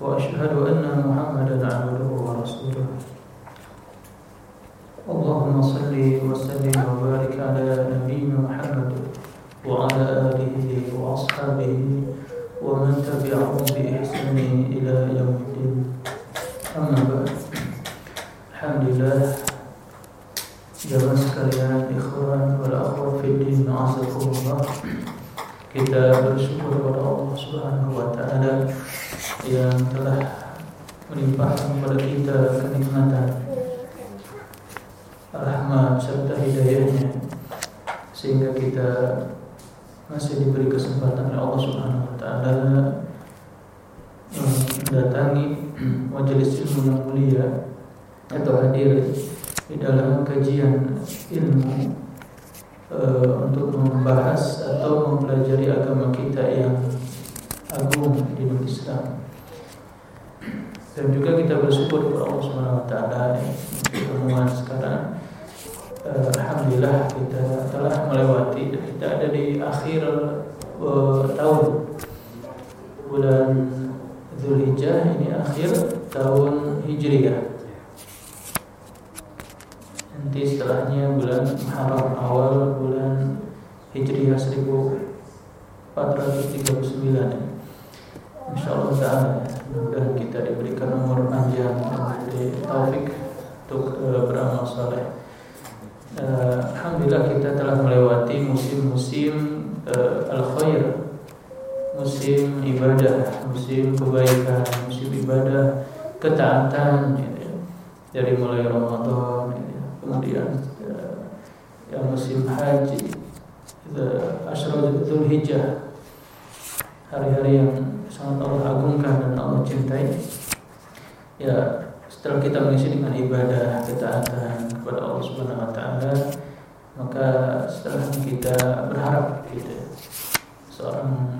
وأشهد أن محمدا عبده ورسوله. اللهم صل وسلم وبارك على نبينا محمد وعلى آله وأصحابه ومن تبعهم بإحسان إلى يوم الدين. أما بعد الحمد لله. Jamaah sekalian ikhwan wal fi din azakumullah. Kita bersyukur kepada Allah Subhanahu wa taala yang telah melimpahkan kepada kita kenikmatan rahmat serta hidayahnya sehingga kita masih diberi kesempatan oleh Allah Subhanahu wa taala mendatangi majelis ilmu yang mulia atau hadir di dalam kajian ilmu e, untuk membahas atau mempelajari agama kita yang agung di Islam. Dan juga kita bersyukur kepada Allah Subhanahu wa taala pertemuan sekarang. E, alhamdulillah kita telah melewati kita ada di akhir e, tahun. Bulan Zulhijjah ini akhir tahun Hijriyah. Nanti setelahnya bulan Muharram awal bulan Hijriah 1439 Insya Allah mudah kita diberikan umur panjang dan taufik untuk uh, beramal saleh. Uh, Alhamdulillah kita telah melewati musim-musim uh, al-khair Musim ibadah, musim kebaikan, musim ibadah ketaatan gitu ya. Dari mulai Ramadan gitu ya kemudian ya, yang musim haji Ashratul Hijjah hari-hari yang sangat Allah agungkan dan Allah cintai. Ya setelah kita mengisi dengan ibadah ketaatan kepada Allah Subhanahu wa taala maka setelah kita berharap gitu seorang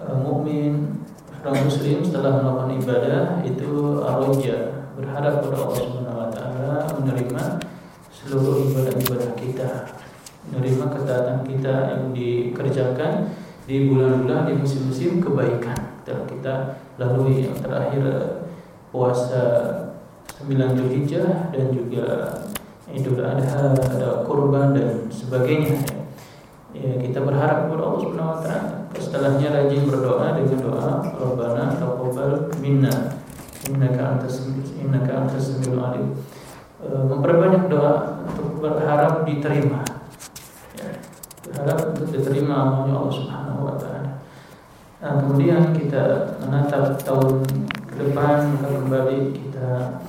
uh, mukmin seorang muslim setelah melakukan ibadah itu arroja berharap kepada Allah Subhanahu wa taala menerima seluruh ibadah-ibadah kita menerima ketaatan kita yang dikerjakan di bulan-bulan di musim-musim kebaikan telah kita yang terakhir puasa 9 Zulhijjah dan juga Idul Adha ada kurban dan sebagainya. Ya kita berharap kepada Allah Subhanahu wa taala setelahnya rajin berdoa dengan doa Rabbana taqabbal minna innaka antas innaka antas samiul alim. Memperbanyak doa untuk berharap diterima. Ya, berharap untuk diterima amalnya Allah Subhanahu wa taala. Nah, kemudian kita menatap tahun ke depan kembali kita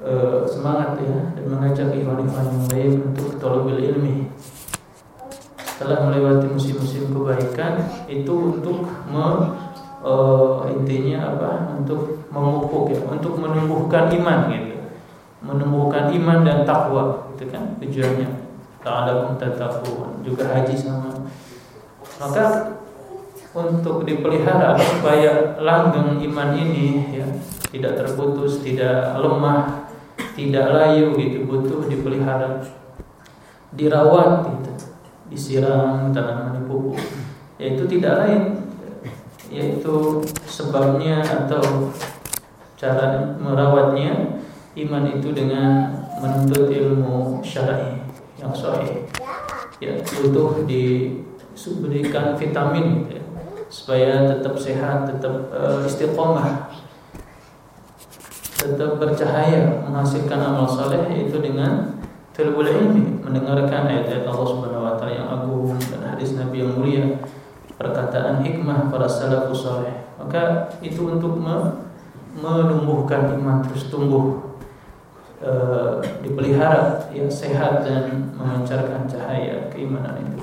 uh, semangat ya dan mengajak ikhwan-ikhwan yang lain untuk tolong ilmi. Setelah melewati musim-musim kebaikan itu untuk me, uh, intinya apa? Untuk memupuk ya, untuk menumbuhkan iman gitu menumbuhkan iman dan takwa itu kan tujuannya ta'alakum tattaqun juga haji sama maka untuk dipelihara supaya langgeng iman ini ya tidak terputus tidak lemah tidak layu gitu butuh dipelihara. Dirawat gitu disiram tanaman pupuk. Yaitu tidak lain yaitu sebabnya atau cara merawatnya iman itu dengan menuntut ilmu syar'i yang sahih. Ya, butuh diberikan vitamin ya, supaya tetap sehat, tetap uh, istiqomah. Tetap bercahaya menghasilkan amal saleh itu dengan talabul ilmi, mendengarkan ayat-ayat Allah Subhanahu wa taala yang agung dan hadis Nabi yang mulia, perkataan hikmah para salafus saleh. Maka itu untuk menumbuhkan iman terus tumbuh e, dipelihara yang sehat dan memancarkan cahaya keimanan itu.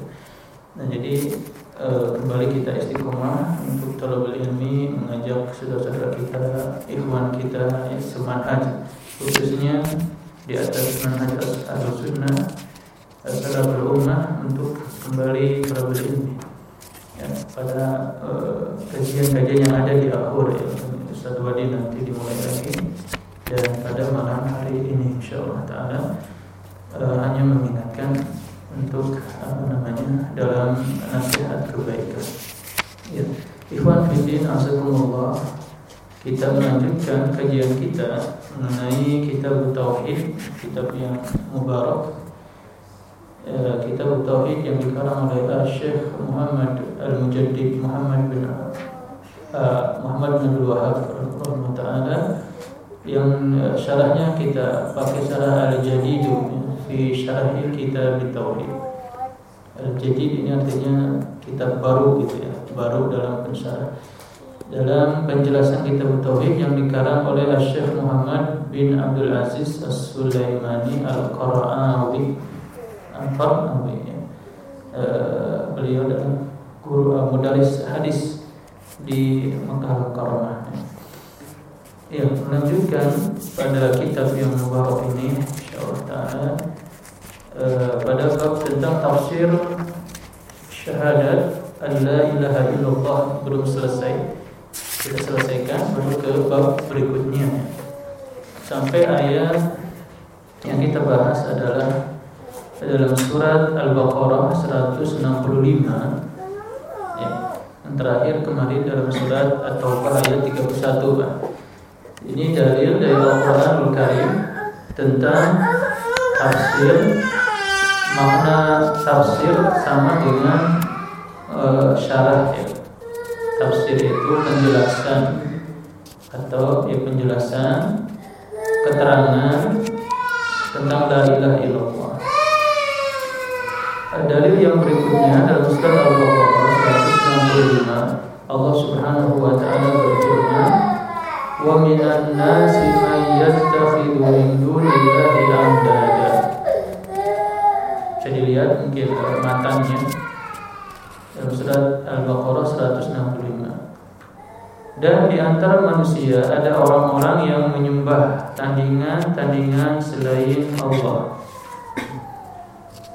Nah jadi e, kembali kita istiqomah untuk Rabbul Ilmi mengajak saudara-saudara kita, ikhwan kita yang semanhaj khususnya di atas manhaj al-sunnah salaful ummah untuk kembali Rabbul Ilmi ya, pada kajian-kajian uh, yang ada di akhir ya, Ustaz Wadi nanti dimulai lagi dan pada malam hari ini insyaallah taala uh, hanya mengingatkan untuk apa namanya dalam nasihat kebaikan. Ya. Ikhwan Fidin Azakumullah Kita melanjutkan kajian kita Mengenai kitab Tauhid Kitab yang mubarak. Ya, Kitab Tauhid yang dikarang oleh Syekh Muhammad Al-Mujaddid Muhammad bin uh, Muhammad bin Wahab Ta'ala Yang uh, syarahnya kita pakai syarah Al-Jadidu Fi syarahil kitab Tauhid. Al-Jadid ini artinya kitab baru gitu ya baru dalam pensyarah dalam penjelasan kitab tauhid yang dikarang oleh Syekh Muhammad bin Abdul Aziz As-Sulaimani Al-Qara'awi Al-Qara'awi ya. e, beliau adalah guru uh, mudaris hadis di Mekah Al-Karamah ya. melanjutkan pada kitab yang mubarak ini insyaallah taala e, pada bab tentang tafsir syahadat an la ilaha illallah belum selesai kita selesaikan baru ke bab berikutnya sampai ayat yang kita bahas adalah dalam surat Al-Baqarah 165 ya, yang terakhir kemarin dalam surat At-Taubah ayat 31 kan. Ini dalil dari Al-Qur'anul Karim tentang tafsir makna tafsir sama dengan uh, syarah ya. Tafsir itu penjelasan atau ya penjelasan keterangan tentang la ilaha illallah. Dalil yang berikutnya dalam surat Al-Baqarah 165 Allah Subhanahu wa taala berfirman wa minan nasi man yattakhidhu min dunillahi andada. Bisa dilihat mungkin matanya dalam surat Al-Baqarah 165. Dan di antara manusia ada orang-orang yang menyembah tandingan-tandingan selain Allah.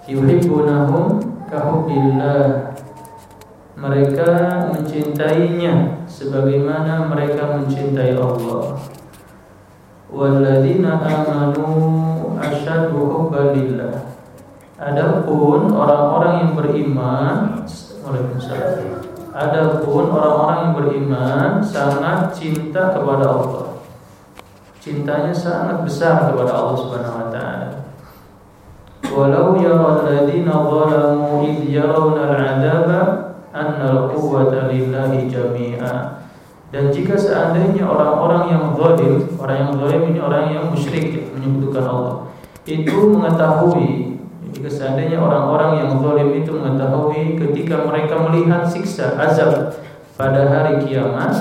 Yuhibbunahum kahubbillah. Mereka mencintainya sebagaimana mereka mencintai Allah. Walladzina amanu asyaddu hubbalillah. Adapun orang-orang yang beriman Waalaikumsalam. Adapun orang-orang yang beriman sangat cinta kepada Allah. Cintanya sangat besar kepada Allah Subhanahu wa taala. Walau yara alladziina zalamu id yarawna al-'adzaba anna al-quwwata lillahi jami'a. Dan jika seandainya orang-orang yang zalim, orang yang zalim ini orang yang musyrik menyekutukan Allah, itu mengetahui jika seandainya orang-orang yang zalim itu mengetahui ketika mereka melihat siksa azab pada hari kiamat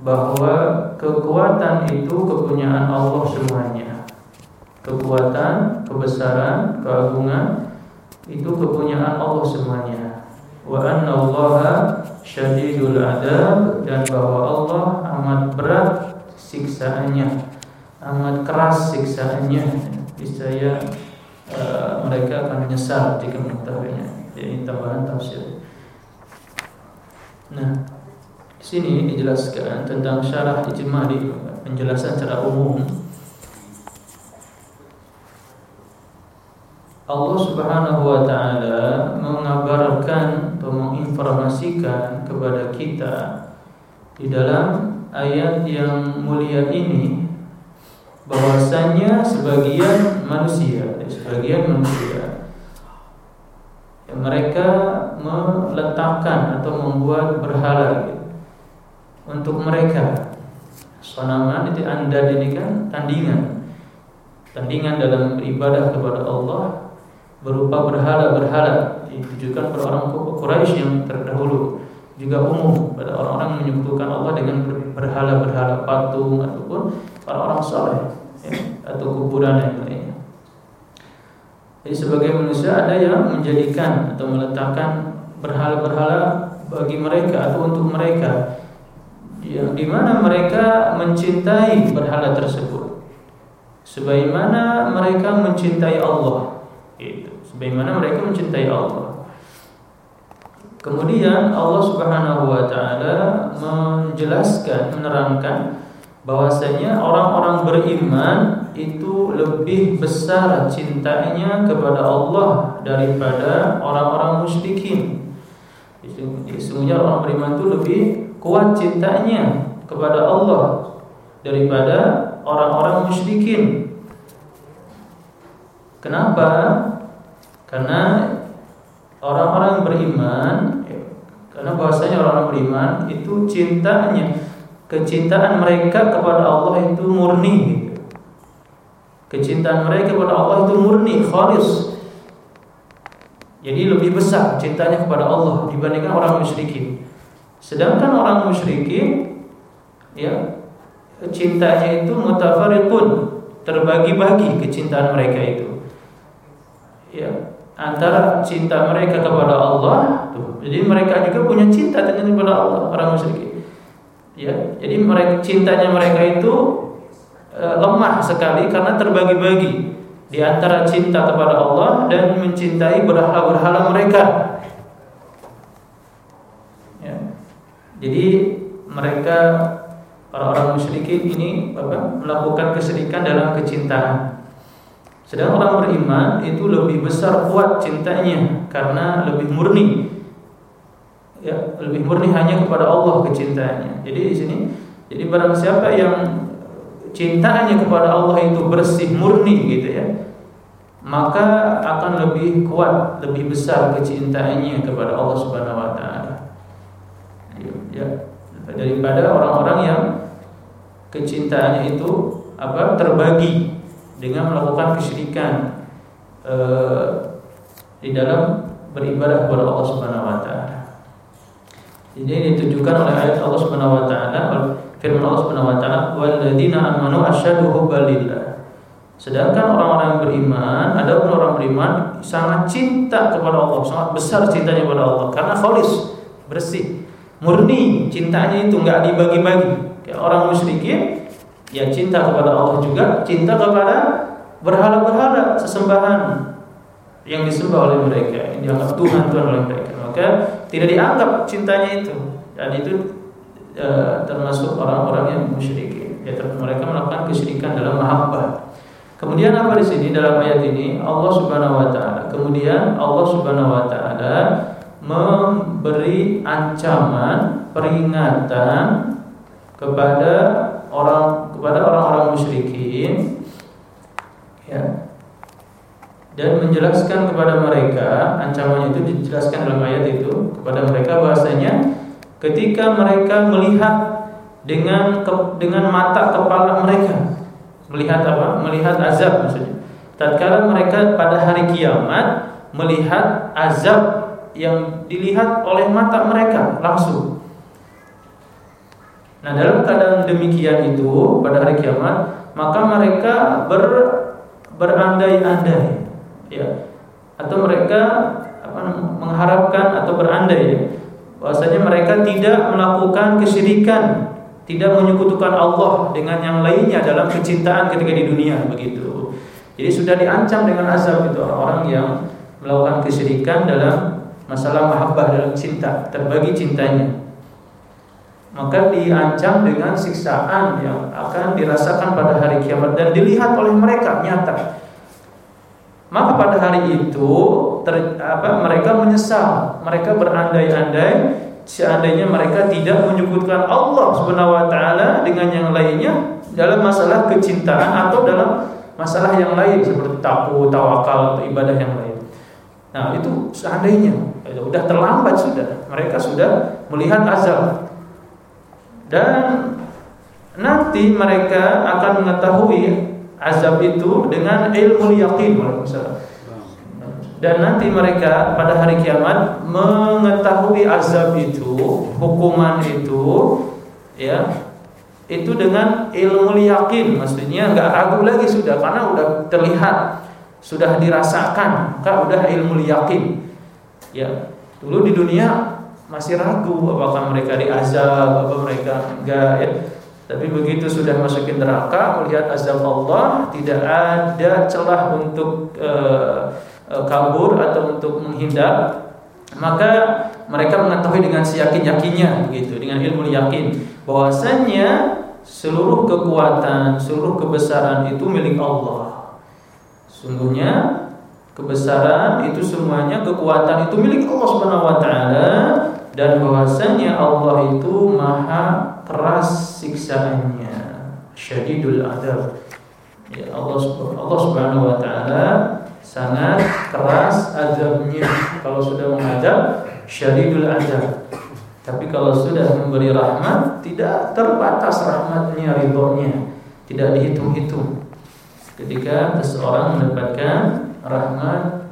bahwa kekuatan itu kepunyaan Allah semuanya. Kekuatan, kebesaran, keagungan itu kepunyaan Allah semuanya. Wa anna Allah syadidul adab dan bahwa Allah amat berat siksaannya, amat keras siksaannya. Saya Eh, mereka akan menyesal jika mengetahuinya. Ini tambahan tafsir. Nah, di sini dijelaskan tentang syarah ijmali, penjelasan secara umum. Allah Subhanahu wa taala mengabarkan atau menginformasikan kepada kita di dalam ayat yang mulia ini bahwasanya sebagian manusia, sebagian manusia mereka meletakkan atau membuat berhala gitu, untuk mereka. Sonaman itu anda ini kan tandingan, tandingan dalam beribadah kepada Allah berupa berhala-berhala ditujukan pada orang Quraisy yang terdahulu juga umum pada orang-orang menyebutkan Allah dengan berhala-berhala patung ataupun orang-orang soleh ya, atau kuburan yang lainnya. Jadi sebagai manusia ada yang menjadikan atau meletakkan berhala-berhala bagi mereka atau untuk mereka. Di mana mereka mencintai berhala tersebut? Sebagaimana mereka mencintai Allah. Itu sebagaimana mereka mencintai Allah. Kemudian Allah Subhanahu wa taala menjelaskan menerangkan bahwasanya orang-orang beriman itu lebih besar cintanya kepada Allah daripada orang-orang musyrikin Sesungguhnya orang beriman itu lebih kuat cintanya kepada Allah daripada orang-orang musyrikin. Kenapa? Karena orang-orang beriman karena bahwasanya orang beriman itu cintanya kecintaan mereka kepada Allah itu murni Kecintaan mereka kepada Allah itu murni, khalis jadi lebih besar cintanya kepada Allah dibandingkan orang musyrikin. Sedangkan orang musyrikin ya cintanya itu mutafariqun, terbagi-bagi kecintaan mereka itu. Ya, antara cinta mereka kepada Allah tuh. Jadi mereka juga punya cinta kepada Allah orang musyrikin. Ya, jadi mereka cintanya mereka itu e, lemah sekali karena terbagi-bagi di antara cinta kepada Allah dan mencintai berhala-berhala mereka. Ya. Jadi mereka orang-orang musyrikin ini apa, melakukan kesyirikan dalam kecintaan. Sedang orang beriman itu lebih besar kuat cintanya karena lebih murni. Ya, lebih murni hanya kepada Allah kecintaannya. Jadi di sini jadi barang siapa yang cintanya kepada Allah itu bersih murni gitu ya maka akan lebih kuat lebih besar kecintaannya kepada Allah Subhanahu wa taala ya daripada orang-orang yang kecintaannya itu apa terbagi dengan melakukan kesyirikan eh, di dalam beribadah kepada Allah Subhanahu wa taala. Ini ditujukan oleh ayat Allah Subhanahu wa taala firman Allah Subhanahu wa taala walladzina amanu asyaddu hubbalillah sedangkan orang-orang yang beriman ada pun orang beriman sangat cinta kepada Allah sangat besar cintanya kepada Allah. Karena khalis bersih murni cintanya itu enggak dibagi-bagi. Kayak orang musyrikin ya cinta kepada Allah juga cinta kepada berhala-berhala sesembahan yang disembah oleh mereka yang dianggap Tuhan Tuhan oleh mereka maka tidak dianggap cintanya itu dan itu e, termasuk orang-orang yang musyrikin. Ya, mereka melakukan kesyirikan dalam mahabbah. Kemudian apa di sini dalam ayat ini Allah Subhanahu wa taala. Kemudian Allah Subhanahu wa taala memberi ancaman, peringatan kepada orang kepada orang-orang musyrikin ya dan menjelaskan kepada mereka ancamannya itu dijelaskan dalam ayat itu kepada mereka bahasanya ketika mereka melihat dengan dengan mata kepala mereka melihat apa? Melihat azab maksudnya. Tatkala mereka pada hari kiamat melihat azab yang dilihat oleh mata mereka langsung. Nah dalam keadaan demikian itu pada hari kiamat maka mereka ber berandai-andai ya atau mereka apa mengharapkan atau berandai ya bahwasanya mereka tidak melakukan kesyirikan, tidak menyekutukan Allah dengan yang lainnya dalam kecintaan ketika di dunia begitu. Jadi sudah diancam dengan azab itu orang-orang yang melakukan kesyirikan dalam masalah mahabbah dalam cinta, terbagi cintanya. Maka diancam dengan siksaan yang akan dirasakan pada hari kiamat dan dilihat oleh mereka nyata. Maka pada hari itu ter, apa, mereka menyesal, mereka berandai-andai seandainya mereka tidak menyebutkan Allah Subhanahu wa taala dengan yang lainnya dalam masalah kecintaan atau dalam masalah yang lain seperti taku, tawakal atau ibadah yang lain. Nah, itu seandainya sudah terlambat sudah. Mereka sudah melihat azab. Dan nanti mereka akan mengetahui azab itu dengan ilmu yakin dan nanti mereka pada hari kiamat mengetahui azab itu, hukuman itu, ya, itu dengan ilmu yakin, maksudnya nggak ragu lagi sudah karena udah terlihat, sudah dirasakan, kan udah ilmu yakin. Ya, dulu di dunia masih ragu apakah mereka diazab, apa mereka enggak ya. Tapi begitu sudah masukin neraka melihat azab Allah tidak ada celah untuk uh, uh, kabur atau untuk menghindar maka mereka mengetahui dengan seyakin-yakinnya begitu dengan ilmu yakin bahwasanya seluruh kekuatan, seluruh kebesaran itu milik Allah. Sungguhnya kebesaran itu semuanya kekuatan itu milik Allah Subhanahu wa taala dan bahwasanya Allah itu maha keras siksaannya. Syadidul adab. Ya Allah Allah Subhanahu wa taala sangat keras azabnya kalau sudah mengadab syadidul adab. Tapi kalau sudah memberi rahmat tidak terbatas rahmatnya ridhonya. Tidak dihitung-hitung. Ketika seseorang mendapatkan rahmat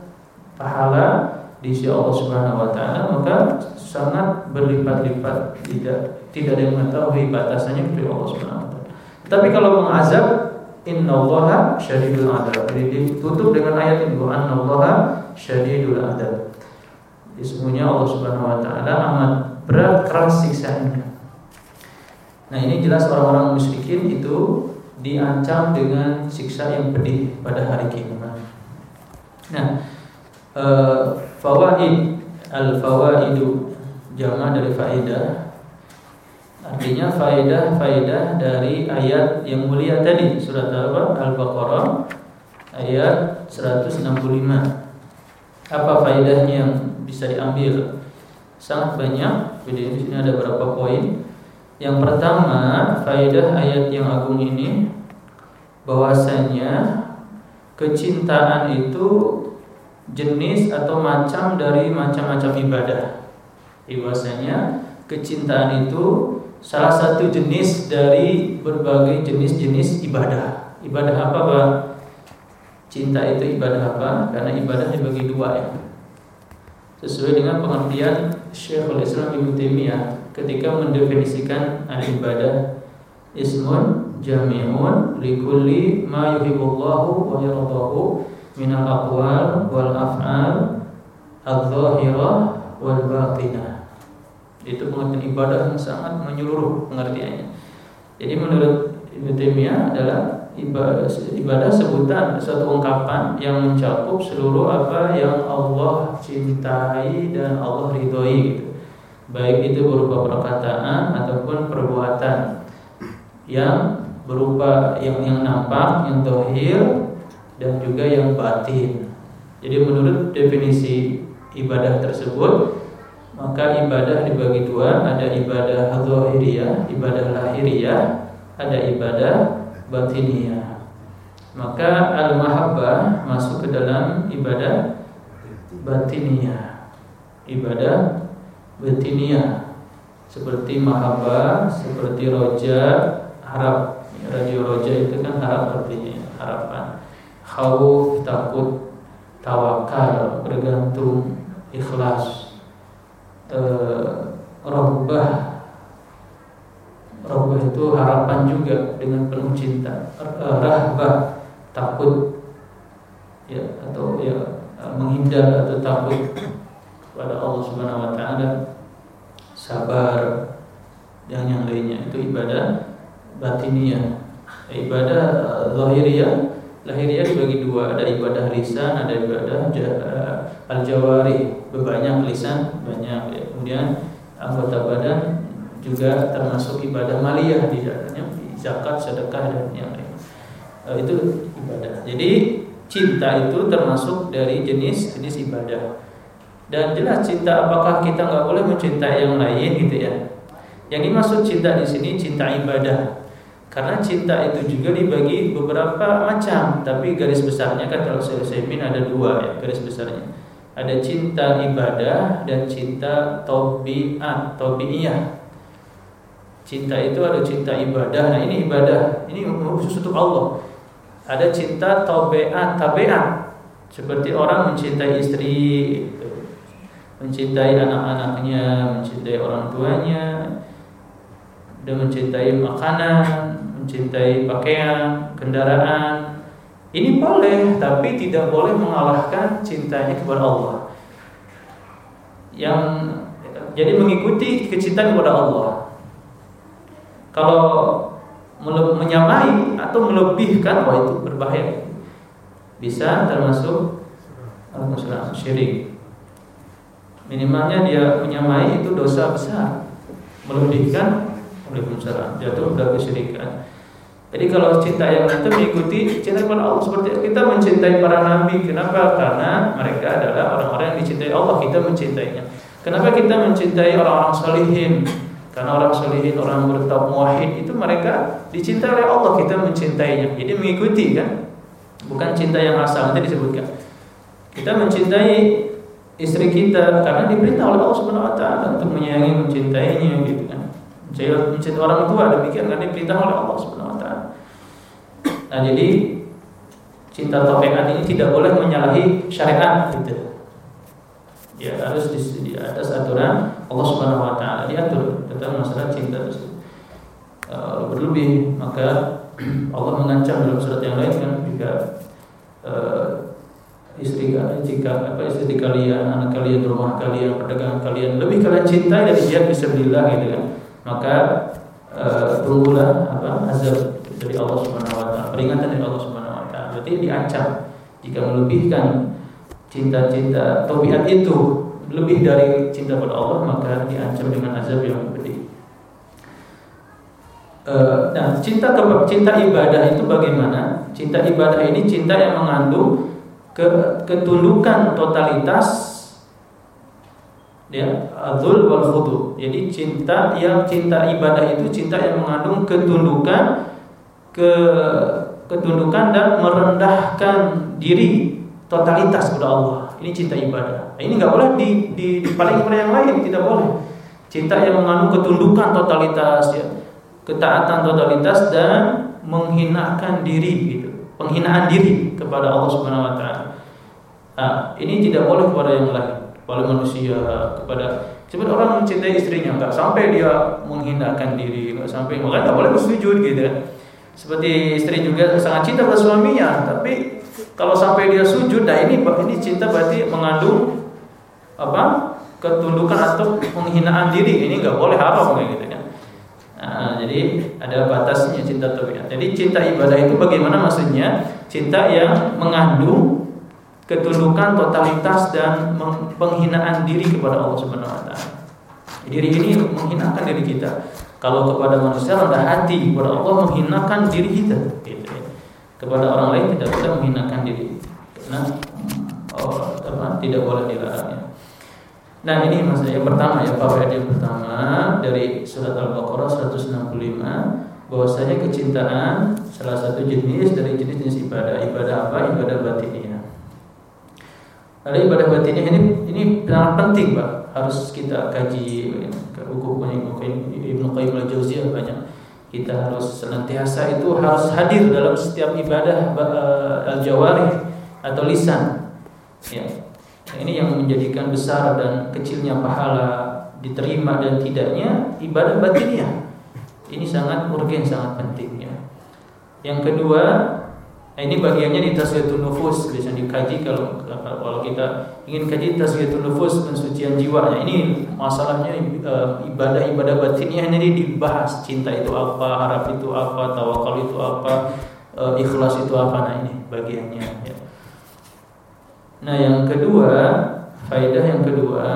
pahala di sisi Allah Subhanahu wa taala maka sangat berlipat-lipat tidak tidak ada yang mengetahui batasannya kecuali Allah Subhanahu wa taala. Tapi kalau mengazab innallaha syadidul adab. Jadi ditutup dengan ayat ini innallaha syadidul adab. Jadi semuanya Allah Subhanahu wa taala amat berat keras siksaannya. Nah, ini jelas orang-orang musyrikin itu diancam dengan siksa yang pedih pada hari kiamat. Nah, uh, fawaid. Al-fawaidu. Jama dari faedah. Artinya faedah faedah dari ayat yang mulia tadi. Surat al-baqarah ayat 165 apa faedahnya yang bisa diambil? Sangat banyak. Jadi di ada beberapa poin? Yang pertama faedah ayat yang agung ini bahwasanya kecintaan itu jenis atau macam dari macam-macam ibadah. Bahwasanya kecintaan itu salah satu jenis dari berbagai jenis-jenis ibadah. Ibadah apa, Pak? Cinta itu ibadah apa? Karena ibadah dibagi dua ya. Sesuai dengan pengertian Syekhul Islam Ibnu Taimiyah ketika mendefinisikan al-ibadah ismun jami'un likulli ma yuhibbullahu wa yardahu minal aqwal wal af'al adh-dhahirah wal batinah. Itu pengertian ibadah yang sangat menyeluruh pengertiannya. Jadi menurut Ibnu Taimiyah adalah ibadah, ibadah sebutan satu ungkapan yang mencakup seluruh apa yang Allah cintai dan Allah ridhoi gitu. Baik itu berupa perkataan ataupun perbuatan yang berupa yang yang nampak, yang dohir dan juga yang batin. Jadi menurut definisi ibadah tersebut maka ibadah dibagi dua, ada ibadah zahiriyah, ibadah lahiriah, ada ibadah batiniyah. Maka al-mahabbah masuk ke dalam ibadah batiniyah. Ibadah batiniyah seperti mahabbah, seperti roja, harap. Radio roja itu kan harap artinya khauf, takut, tawakal, bergantung, ikhlas, eh, robbah. Robbah itu harapan juga dengan penuh cinta. Eh, rahbah, takut, ya atau ya menghindar atau takut kepada Allah Subhanahu Wa Taala, sabar dan yang lainnya itu ibadah batiniah. Ibadah zahiriyah lahiriah dibagi dua, ada ibadah lisan, ada ibadah eh, al-jawari, banyak lisan, banyak ya. Kemudian anggota badan juga termasuk ibadah maliyah di dalamnya, zakat, sedekah dan yang lain. Eh, itu ibadah. Jadi cinta itu termasuk dari jenis-jenis ibadah. Dan jelas cinta apakah kita nggak boleh mencintai yang lain gitu ya? Yang dimaksud cinta di sini cinta ibadah. Karena cinta itu juga dibagi beberapa macam, tapi garis besarnya kan kalau saya Utsaimin ada dua ya garis besarnya. Ada cinta ibadah dan cinta tobiat, tobiiyah. Cinta itu ada cinta ibadah. Nah ini ibadah, ini khusus untuk Allah. Ada cinta tobiat, tabiat. Seperti orang mencintai istri, mencintai anak-anaknya, mencintai orang tuanya, dan mencintai makanan, mencintai pakaian, kendaraan. Ini boleh, tapi tidak boleh mengalahkan cintanya kepada Allah. Yang jadi mengikuti kecintaan kepada Allah. Kalau menyamai atau melebihkan, wah itu berbahaya. Bisa termasuk al syirik. Minimalnya dia menyamai itu dosa besar. Melebihkan Waalaikumsalam jatuh ke kesyirikan. Jadi kalau cinta yang itu mengikuti cinta kepada Allah seperti kita mencintai para nabi. Kenapa? Karena mereka adalah orang-orang yang dicintai Allah. Kita mencintainya. Kenapa kita mencintai orang-orang salihin? Karena orang salihin, orang bertauhid muahid itu mereka dicintai oleh Allah. Kita mencintainya. Jadi mengikuti kan? Bukan cinta yang asal nanti disebutkan. Kita mencintai istri kita karena diperintah oleh Allah Subhanahu wa taala untuk menyayangi, mencintainya gitu kan. Mencintai orang tua demikian karena diperintah oleh Allah Subhanahu Nah jadi cinta tabiat ini tidak boleh menyalahi syariat gitu. Ya harus di, di atas aturan Allah Subhanahu Wa Taala diatur tentang masalah cinta tersebut. Uh, berlebih maka Allah mengancam dalam surat yang lain kan jika uh, istri jika apa istri kalian, anak kalian, rumah kalian, perdagangan kalian lebih kalian cintai dari jihad bisa-bilah gitu kan. Maka tunggulah apa azab dari Allah Subhanahu wa taala, peringatan dari Allah Subhanahu wa taala. Berarti diancam jika melebihkan cinta-cinta tabiat itu lebih dari cinta pada Allah maka diancam dengan azab yang pedih. Uh, nah, cinta ke cinta ibadah itu bagaimana? Cinta ibadah ini cinta yang mengandung ke, ketundukan totalitas ya azul wal khudu. Jadi cinta yang cinta ibadah itu cinta yang mengandung ketundukan ke ketundukan dan merendahkan diri totalitas kepada Allah. Ini cinta ibadah. Nah, ini nggak boleh di, di, dipaling kepada yang lain, tidak boleh. Cinta yang mengandung ketundukan totalitas, ya, ketaatan totalitas dan menghinakan diri, gitu. Penghinaan diri kepada Allah Subhanahu Wa Taala. Nah, ini tidak boleh kepada yang lain, kepada manusia, kepada Sebenarnya orang mencintai istrinya, nggak sampai dia menghinakan diri, nggak sampai, makanya nggak boleh bersujud gitu kan. Seperti istri juga sangat cinta pada suaminya, tapi kalau sampai dia sujud, nah ini ini cinta berarti mengandung apa? ketundukan atau penghinaan diri. Ini nggak boleh haram kayak gitu kan. Nah, jadi ada batasnya cinta tabiat. Jadi cinta ibadah itu bagaimana maksudnya? Cinta yang mengandung ketundukan totalitas dan penghinaan diri kepada Allah Subhanahu wa. Diri ini menghinakan diri kita. Kalau kepada manusia rendah hati, kepada Allah menghinakan diri kita. Gitu, ya. Kepada orang lain tidak boleh menghinakan diri. Karena oh, tidak boleh dilarangnya. Nah ini masalah yang pertama ya Pak yang pertama dari surat Al-Baqarah 165 bahwasanya kecintaan salah satu jenis dari jenis-jenis ibadah ibadah apa ibadah batinnya. Lalu ibadah batinnya ini ini sangat penting Pak. Harus kita kaji hukum Ibnu Qayyim al-Jauziyah banyak. Kita harus senantiasa itu harus hadir dalam setiap ibadah uh, al-jawarih atau lisan. Ya. Ini yang menjadikan besar dan kecilnya pahala diterima dan tidaknya ibadah batinnya. Ini sangat urgen sangat penting ya. Yang kedua Nah, ini bagiannya di tasfiyatun nufus bisa dikaji kalau kalau kita ingin kaji tasfiyatun nufus pensucian jiwa. Nah, ini masalahnya eh, ibadah-ibadah batinnya ini dibahas. Cinta itu apa, harap itu apa, tawakal itu apa, eh, ikhlas itu apa. Nah, ini bagiannya ya. Nah, yang kedua, faedah yang kedua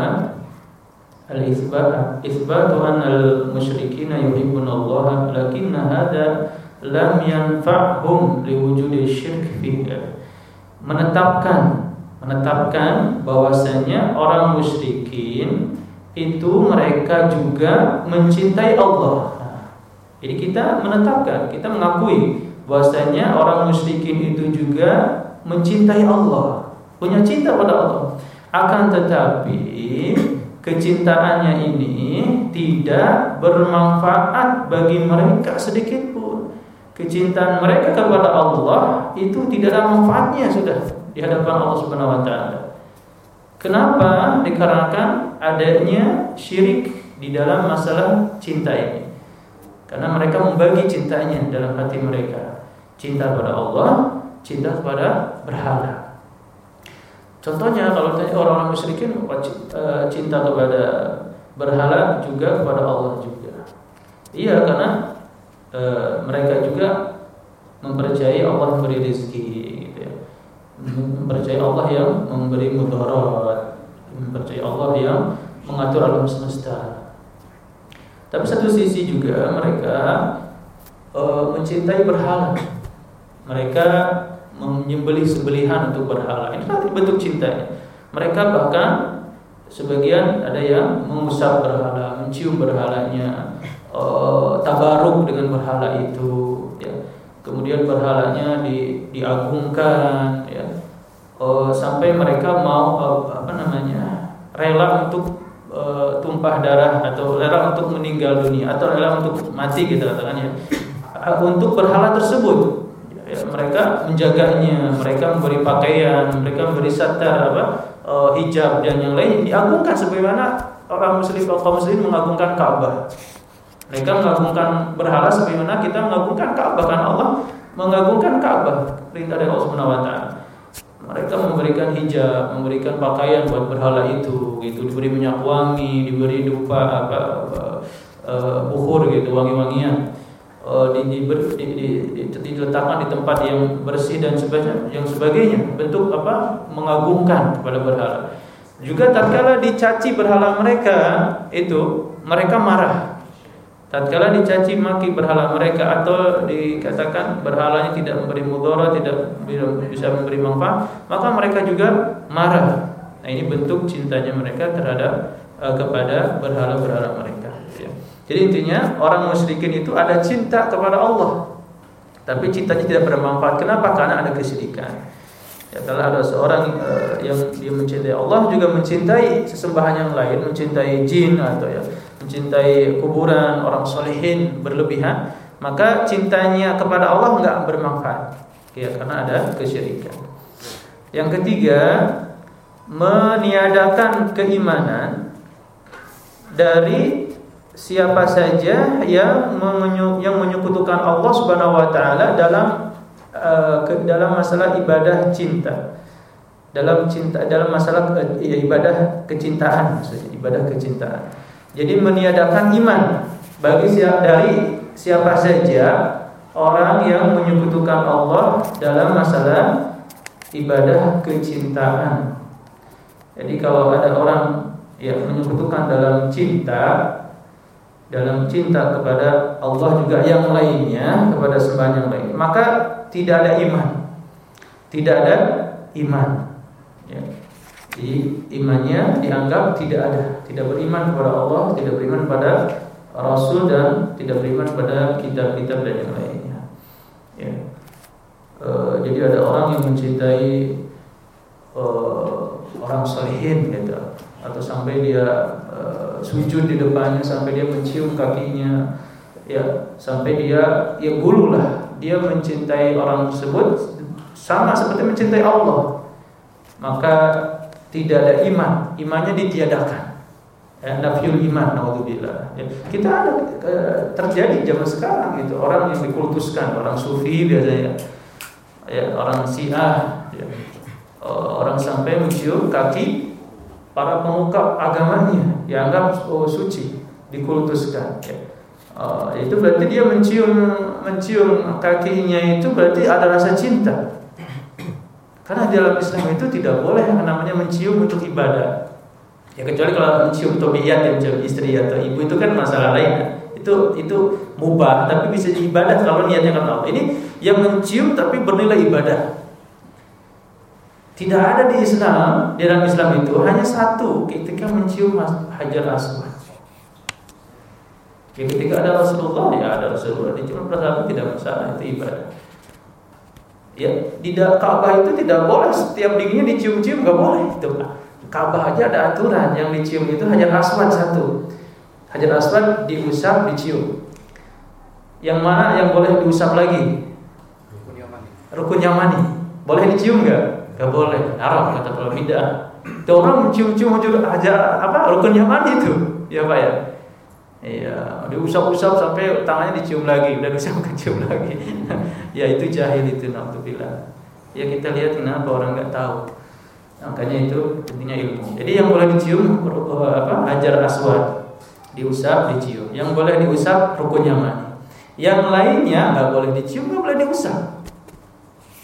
al-itsbat itsbatu an al-musyrikin yuhibbuna Allah lakinna hadha lam yanfa'hum liwujudi syirk fiha menetapkan menetapkan bahwasanya orang musyrikin itu mereka juga mencintai Allah. jadi kita menetapkan, kita mengakui bahwasanya orang musyrikin itu juga mencintai Allah, punya cinta pada Allah. Akan tetapi kecintaannya ini tidak bermanfaat bagi mereka sedikit kecintaan mereka kepada Allah itu tidak ada manfaatnya sudah di hadapan Allah Subhanahu wa taala. Kenapa? Dikarenakan adanya syirik di dalam masalah cinta ini. Karena mereka membagi cintanya dalam hati mereka. Cinta kepada Allah, cinta kepada berhala. Contohnya kalau tanya orang-orang musyrikin eh, cinta kepada berhala juga kepada Allah juga. Iya karena e, mereka juga mempercayai Allah memberi rezeki. Mempercayai Allah yang memberi mudarat, mempercayai Allah yang mengatur alam semesta. Tapi satu sisi juga mereka e, mencintai berhala. Mereka menyembelih sebelihan untuk berhala. Ini adalah bentuk cintanya. Mereka bahkan sebagian ada yang mengusap berhala, mencium berhalanya, uh, tabaruk dengan berhala itu, ya. Kemudian berhalanya di, diagungkan. Uh, sampai mereka mau uh, apa namanya rela untuk uh, tumpah darah atau rela untuk meninggal dunia atau rela untuk mati gitu katakan ya untuk berhala tersebut ya, mereka menjaganya, mereka memberi pakaian, mereka memberi satar apa uh, hijab dan yang lain diagungkan sebagaimana orang muslim kaum muslim mengagungkan Ka'bah. Mereka mengagungkan berhala sebagaimana kita mengagungkan Ka'bah kan Allah mengagungkan Ka'bah perintah dari Allah Subhanahu wa taala. Mereka memberikan hijab, memberikan pakaian buat berhala itu, gitu diberi minyak wangi, diberi dupa apa, apa uh, gitu, wangi-wangian uh, di, di, di, di, di, diletakkan di tempat yang bersih dan sebagainya, yang sebagainya bentuk apa mengagungkan kepada berhala. Juga tatkala dicaci berhala mereka itu mereka marah. Tatkala dicaci maki berhala mereka atau dikatakan berhalanya tidak memberi mudarat, tidak bisa memberi manfaat, maka mereka juga marah. Nah, ini bentuk cintanya mereka terhadap uh, kepada berhala-berhala mereka. Jadi intinya orang musyrikin itu ada cinta kepada Allah. Tapi cintanya tidak bermanfaat. Kenapa? Karena ada kesyirikan. Ya, kalau ada seorang uh, yang dia mencintai Allah juga mencintai sesembahan yang lain, mencintai jin atau ya, mencintai kuburan orang solehin berlebihan, maka cintanya kepada Allah enggak bermanfaat. Ya, karena ada kesyirikan. Yang ketiga, meniadakan keimanan dari siapa saja yang yang menyekutukan Allah Subhanahu wa taala dalam ke, dalam masalah ibadah cinta. Dalam cinta dalam masalah uh, ibadah kecintaan maksudnya ibadah kecintaan. Jadi meniadakan iman bagi siapa dari siapa saja orang yang menyekutukan Allah dalam masalah ibadah kecintaan. Jadi kalau ada orang yang menyekutukan dalam cinta dalam cinta kepada Allah juga yang lainnya kepada sembahan yang lain maka tidak ada iman tidak ada iman. Jadi imannya dianggap tidak ada tidak beriman kepada Allah tidak beriman kepada Rasul dan tidak beriman kepada kitab-kitab dan yang lainnya. Ya. e, jadi ada orang yang mencintai e, orang salihin gitu. Atau sampai dia uh, sujud di depannya sampai dia mencium kakinya. Ya sampai dia ya gulu lah dia mencintai orang tersebut sama seperti mencintai Allah. Maka tidak ada iman imannya ditiadakan ya, nafiyul iman naudzubillah ya, kita ada terjadi zaman sekarang gitu orang yang dikultuskan orang sufi biasanya ya orang syiah ya, uh, orang sampai mencium kaki para pengungkap agamanya dianggap oh, suci, dikultuskan. Ya. Uh, itu berarti dia mencium mencium kakinya itu berarti ada rasa cinta. Karena di dalam Islam itu tidak boleh yang namanya mencium untuk ibadah. Ya kecuali kalau mencium tobiat yang mencium istri atau ibu itu kan masalah lain. Itu itu mubah tapi bisa ibadah kalau niatnya kan Allah. Ini yang mencium tapi bernilai ibadah. Tidak ada di Islam, di dalam Islam itu hanya satu ketika mencium hajar aswad. Ketika ada Rasulullah ya ada Rasulullah, cuma perasaan tidak masalah itu ibadah. Ya, di Ka'bah itu tidak boleh setiap dinginnya dicium-cium nggak boleh itu. Ka'bah aja ada aturan yang dicium itu hajar aswad satu. Hajar aswad diusap, dicium. Yang mana yang boleh diusap lagi? Rukun Yamani. Rukun Yamani. Boleh dicium nggak? Gak boleh, haram kata kalau bidah. Itu orang mencium-cium aja apa rukun Yaman itu, ya pak ya. Iya, diusap-usap sampai tangannya dicium lagi, udah diusap kecium lagi. Ya itu jahil itu naudzubillah. Ya kita lihat kenapa orang nggak tahu. Makanya itu intinya ilmu. Jadi yang boleh dicium apa hajar aswad. diusap, dicium. Yang boleh diusap rukunnya mani. Yang lainnya nggak boleh dicium, nggak boleh diusap.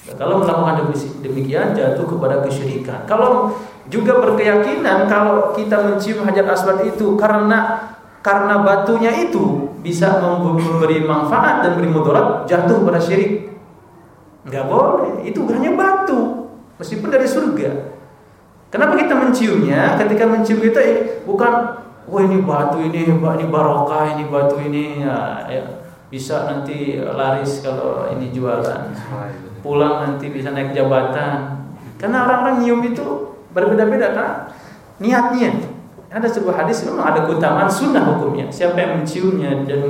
Nah, kalau melakukan demikian jatuh kepada kesyirikan. Kalau juga berkeyakinan kalau kita mencium hajar aswad itu karena karena batunya itu bisa memberi manfaat dan beri mudarat jatuh pada syirik. Nggak boleh, itu hanya batu. Meskipun dari surga. Kenapa kita menciumnya? Ketika mencium kita bukan wah ini batu ini ini barokah ini batu ini. Ya, ya. Bisa nanti laris kalau ini jualan. Pulang nanti bisa naik jabatan. Karena orang-orang nyium itu berbeda-beda kan niatnya ada sebuah hadis memang ada keutamaan sunnah hukumnya siapa yang menciumnya dan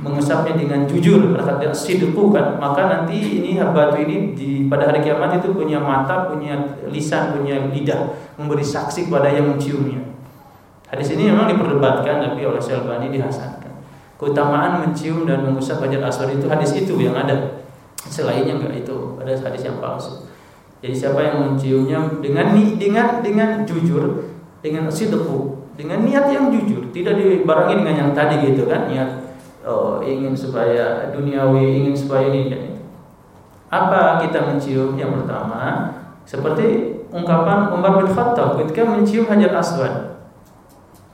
mengusapnya dengan jujur berkata sidqu kan maka nanti ini batu ini di pada hari kiamat itu punya mata punya lisan punya lidah memberi saksi kepada yang menciumnya Hadis ini memang diperdebatkan tapi oleh Syalbani dihasankan. Keutamaan mencium dan mengusap hajar aswad itu hadis itu yang ada. Selainnya enggak itu ada hadis yang palsu. Jadi siapa yang menciumnya dengan dengan dengan jujur, dengan sidqu, dengan niat yang jujur, tidak dibarengi dengan yang tadi gitu kan, niat oh, ingin supaya duniawi, ingin supaya ini dan itu. Apa kita mencium? Yang pertama, seperti ungkapan Umar bin Khattab ketika mencium hajar aswad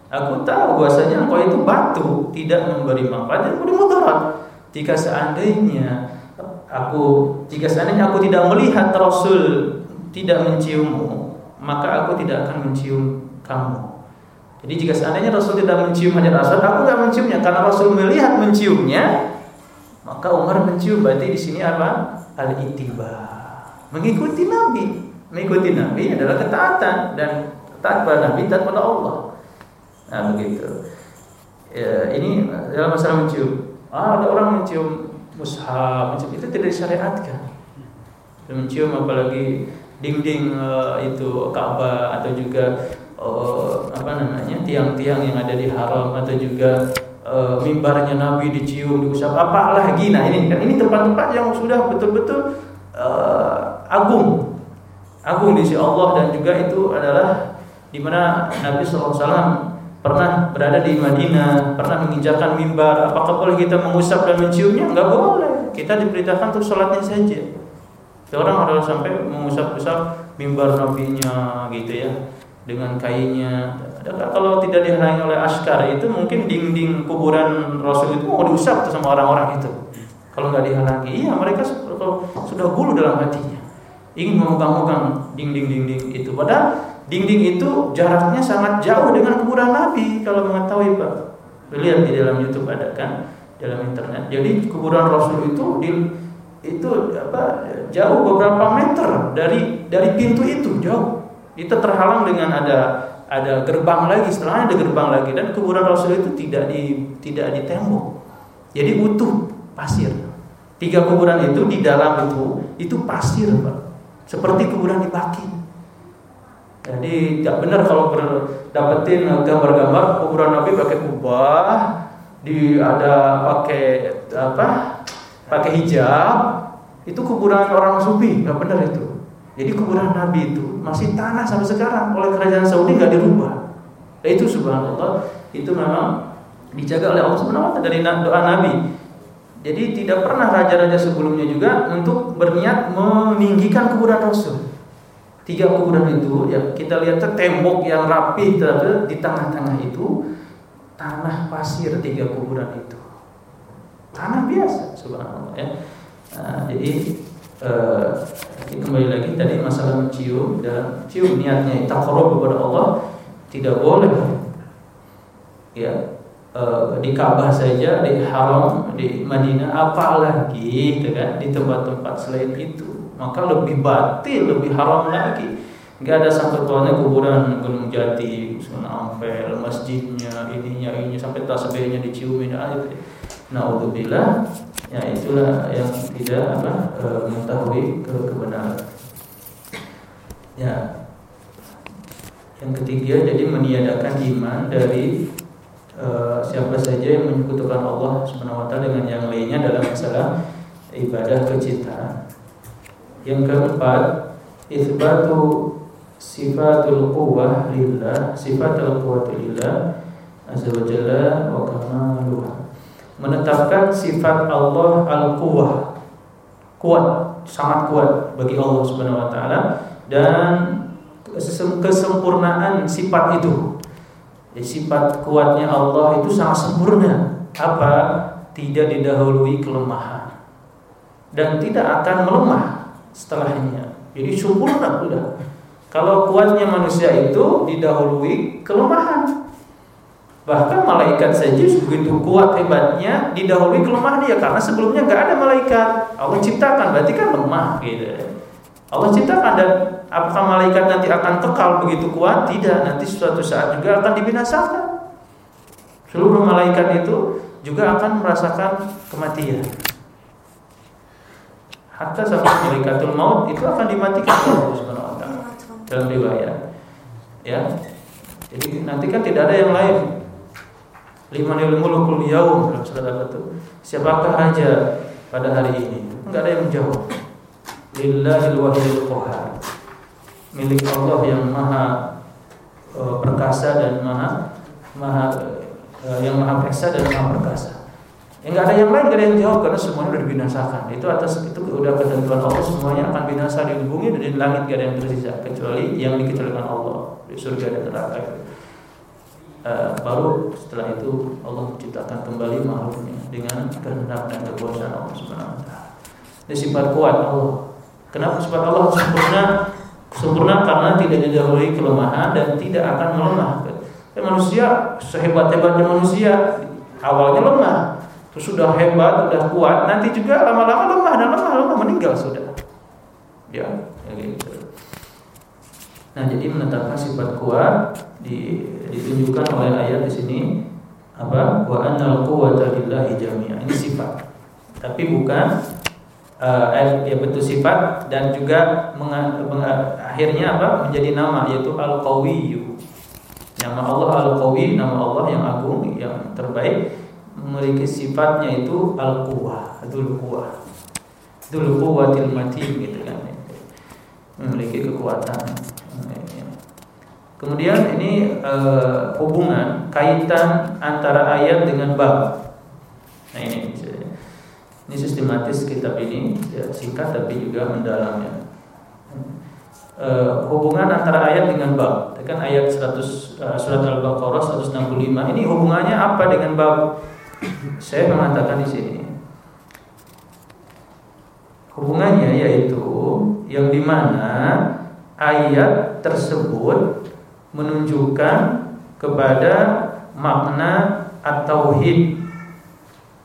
Aku tahu bahwasanya engkau itu batu, tidak memberi manfaat dan memberi mudarat. Jika seandainya aku jika seandainya aku tidak melihat Rasul tidak menciummu, maka aku tidak akan mencium kamu. Jadi jika seandainya Rasul tidak mencium Hajar Aswad, aku tidak menciumnya karena Rasul melihat menciumnya, maka Umar mencium. Berarti di sini apa? Al-ittiba. Mengikuti Nabi. Mengikuti Nabi adalah ketaatan dan taat pada Nabi, taat pada Allah. Nah begitu. Ya, ini dalam masalah mencium. Ah, ada orang mencium mushaf, mencium itu tidak disyariatkan. Mencium apalagi dinding uh, itu Ka'bah atau juga uh, apa namanya tiang-tiang yang ada di haram atau juga uh, mimbarnya Nabi dicium, diusap apa lagi. Nah ini kan ini tempat-tempat yang sudah betul-betul uh, agung, agung di sisi Allah dan juga itu adalah di mana Nabi SAW pernah berada di Madinah, pernah menginjakan mimbar, apakah boleh kita mengusap dan menciumnya? Enggak boleh. Kita diperintahkan untuk sholatnya saja. Orang harus sampai mengusap-usap mimbar nabinya gitu ya dengan kainnya. Kalau tidak dihalangi oleh askar itu mungkin dinding kuburan Rasul itu mau diusap tuh sama orang-orang itu. Kalau nggak dihalangi, iya mereka sudah gulu dalam hatinya, ingin memegang-megang dinding-dinding itu. Padahal Dinding itu jaraknya sangat jauh dengan kuburan Nabi kalau mengetahui Pak. Lihat di dalam YouTube ada kan, dalam internet. Jadi kuburan Rasul itu di itu apa jauh beberapa meter dari dari pintu itu jauh. Itu terhalang dengan ada ada gerbang lagi, setelahnya ada gerbang lagi dan kuburan Rasul itu tidak di tidak di tembok. Jadi utuh pasir. Tiga kuburan itu di dalam itu itu pasir, Pak. Seperti kuburan di Baki. Jadi tidak benar kalau berdapetin gambar-gambar kuburan Nabi pakai kubah, di ada pakai apa? Pakai hijab, itu kuburan orang sufi, nggak benar itu. Jadi kuburan Nabi itu masih tanah sampai sekarang oleh kerajaan Saudi nggak dirubah. Dan itu subhanallah itu memang dijaga oleh Allah Subhanahu dari doa Nabi. Jadi tidak pernah raja-raja sebelumnya juga untuk berniat meninggikan kuburan Rasul. Tiga kuburan itu ya kita lihat tembok yang rapi di tengah-tengah itu tanah pasir tiga kuburan itu. Tanah biasa subhanallah ya. Nah, jadi eh, kembali lagi tadi masalah mencium dan cium niatnya takarub kepada Allah tidak boleh ya eh, di Ka'bah saja di Haram di Madinah apalagi gitu kan di tempat-tempat selain itu maka lebih batil, lebih haram lagi. Enggak ada sangkutauannya kuburan Gunung Jati, Sunan Ampel, masjidnya, ininya, ininya sampai tasbihnya diciumin aja. Naudzubillah, ya itulah yang tidak apa e, mengetahui ke kebenaran. Ya. Yang ketiga jadi meniadakan iman dari e, siapa saja yang menyekutukan Allah Subhanahu wa taala dengan yang lainnya dalam masalah ibadah kecintaan. Yang keempat, isbatu sifatul quwwah lillah, sifatul quwwati lillah azza wa jalla wa kamaluha. Menetapkan sifat Allah al-quwwah. Kuat, sangat kuat bagi Allah Subhanahu wa taala dan kesempurnaan sifat itu. Jadi sifat kuatnya Allah itu sangat sempurna. Apa? Tidak didahului kelemahan dan tidak akan melemah setelahnya. Jadi sempurna sudah. Kalau kuatnya manusia itu didahului kelemahan. Bahkan malaikat saja begitu kuat hebatnya didahului kelemahan dia karena sebelumnya nggak ada malaikat. Allah ciptakan berarti kan lemah gitu. Allah ciptakan dan apakah malaikat nanti akan kekal begitu kuat? Tidak, nanti suatu saat juga akan dibinasakan. Seluruh malaikat itu juga akan merasakan kematian. Hatta sampai malaikatul maut itu akan dimatikan Allah Subhanahu dalam riwayat. Ya. Jadi nanti kan tidak ada yang lain Limanil mulukul yaum dalam surat Al-Fatih. Siapakah raja pada hari ini? Enggak ada yang menjawab. Lillahil wahidul qahar. Milik Allah yang maha uh, perkasa dan maha maha uh, yang maha perkasa dan maha perkasa. Enggak ada yang lain, enggak ada yang jawab karena semuanya sudah dibinasakan. Itu atas itu udah ketentuan Allah semuanya akan binasa di bumi dan di langit enggak ada yang tersisa kecuali yang dikecualikan Allah di surga dan neraka uh, baru setelah itu Allah menciptakan kembali makhluknya dengan kehendak dan kekuasaan Allah Subhanahu wa taala. Ini sifat kuat Allah. Kenapa sifat Allah sempurna? Sempurna karena tidak didahului kelemahan dan tidak akan melemah. Dan manusia sehebat-hebatnya manusia awalnya lemah, terus sudah hebat, sudah kuat, nanti juga lama-lama lemah dan lemah-lemah meninggal sudah. Ya, gitu. Nah, jadi menetapkan sifat kuat di, ditunjukkan oleh ayat di sini apa? Wa annal quwwata lillahi jami'a. Ini sifat. Tapi bukan uh, ya betul sifat dan juga akhirnya apa? menjadi nama yaitu Al-Qawiyyu. Nama Allah Al-Qawi, nama Allah yang agung, yang terbaik memiliki sifatnya itu Al-Quwwah, Dzul Quwwah. Dzul Quwwatil Matin gitu kan. Memiliki kekuatan Kemudian ini e, hubungan kaitan antara ayat dengan bab. Nah ini ini sistematis kitab ini ya, singkat tapi juga mendalam ya. E, hubungan antara ayat dengan bab. Kan ayat 100 e, eh, surat Al-Baqarah 165 ini hubungannya apa dengan bab? Saya mengatakan di sini hubungannya yaitu yang di mana ayat tersebut menunjukkan kepada makna at-tauhid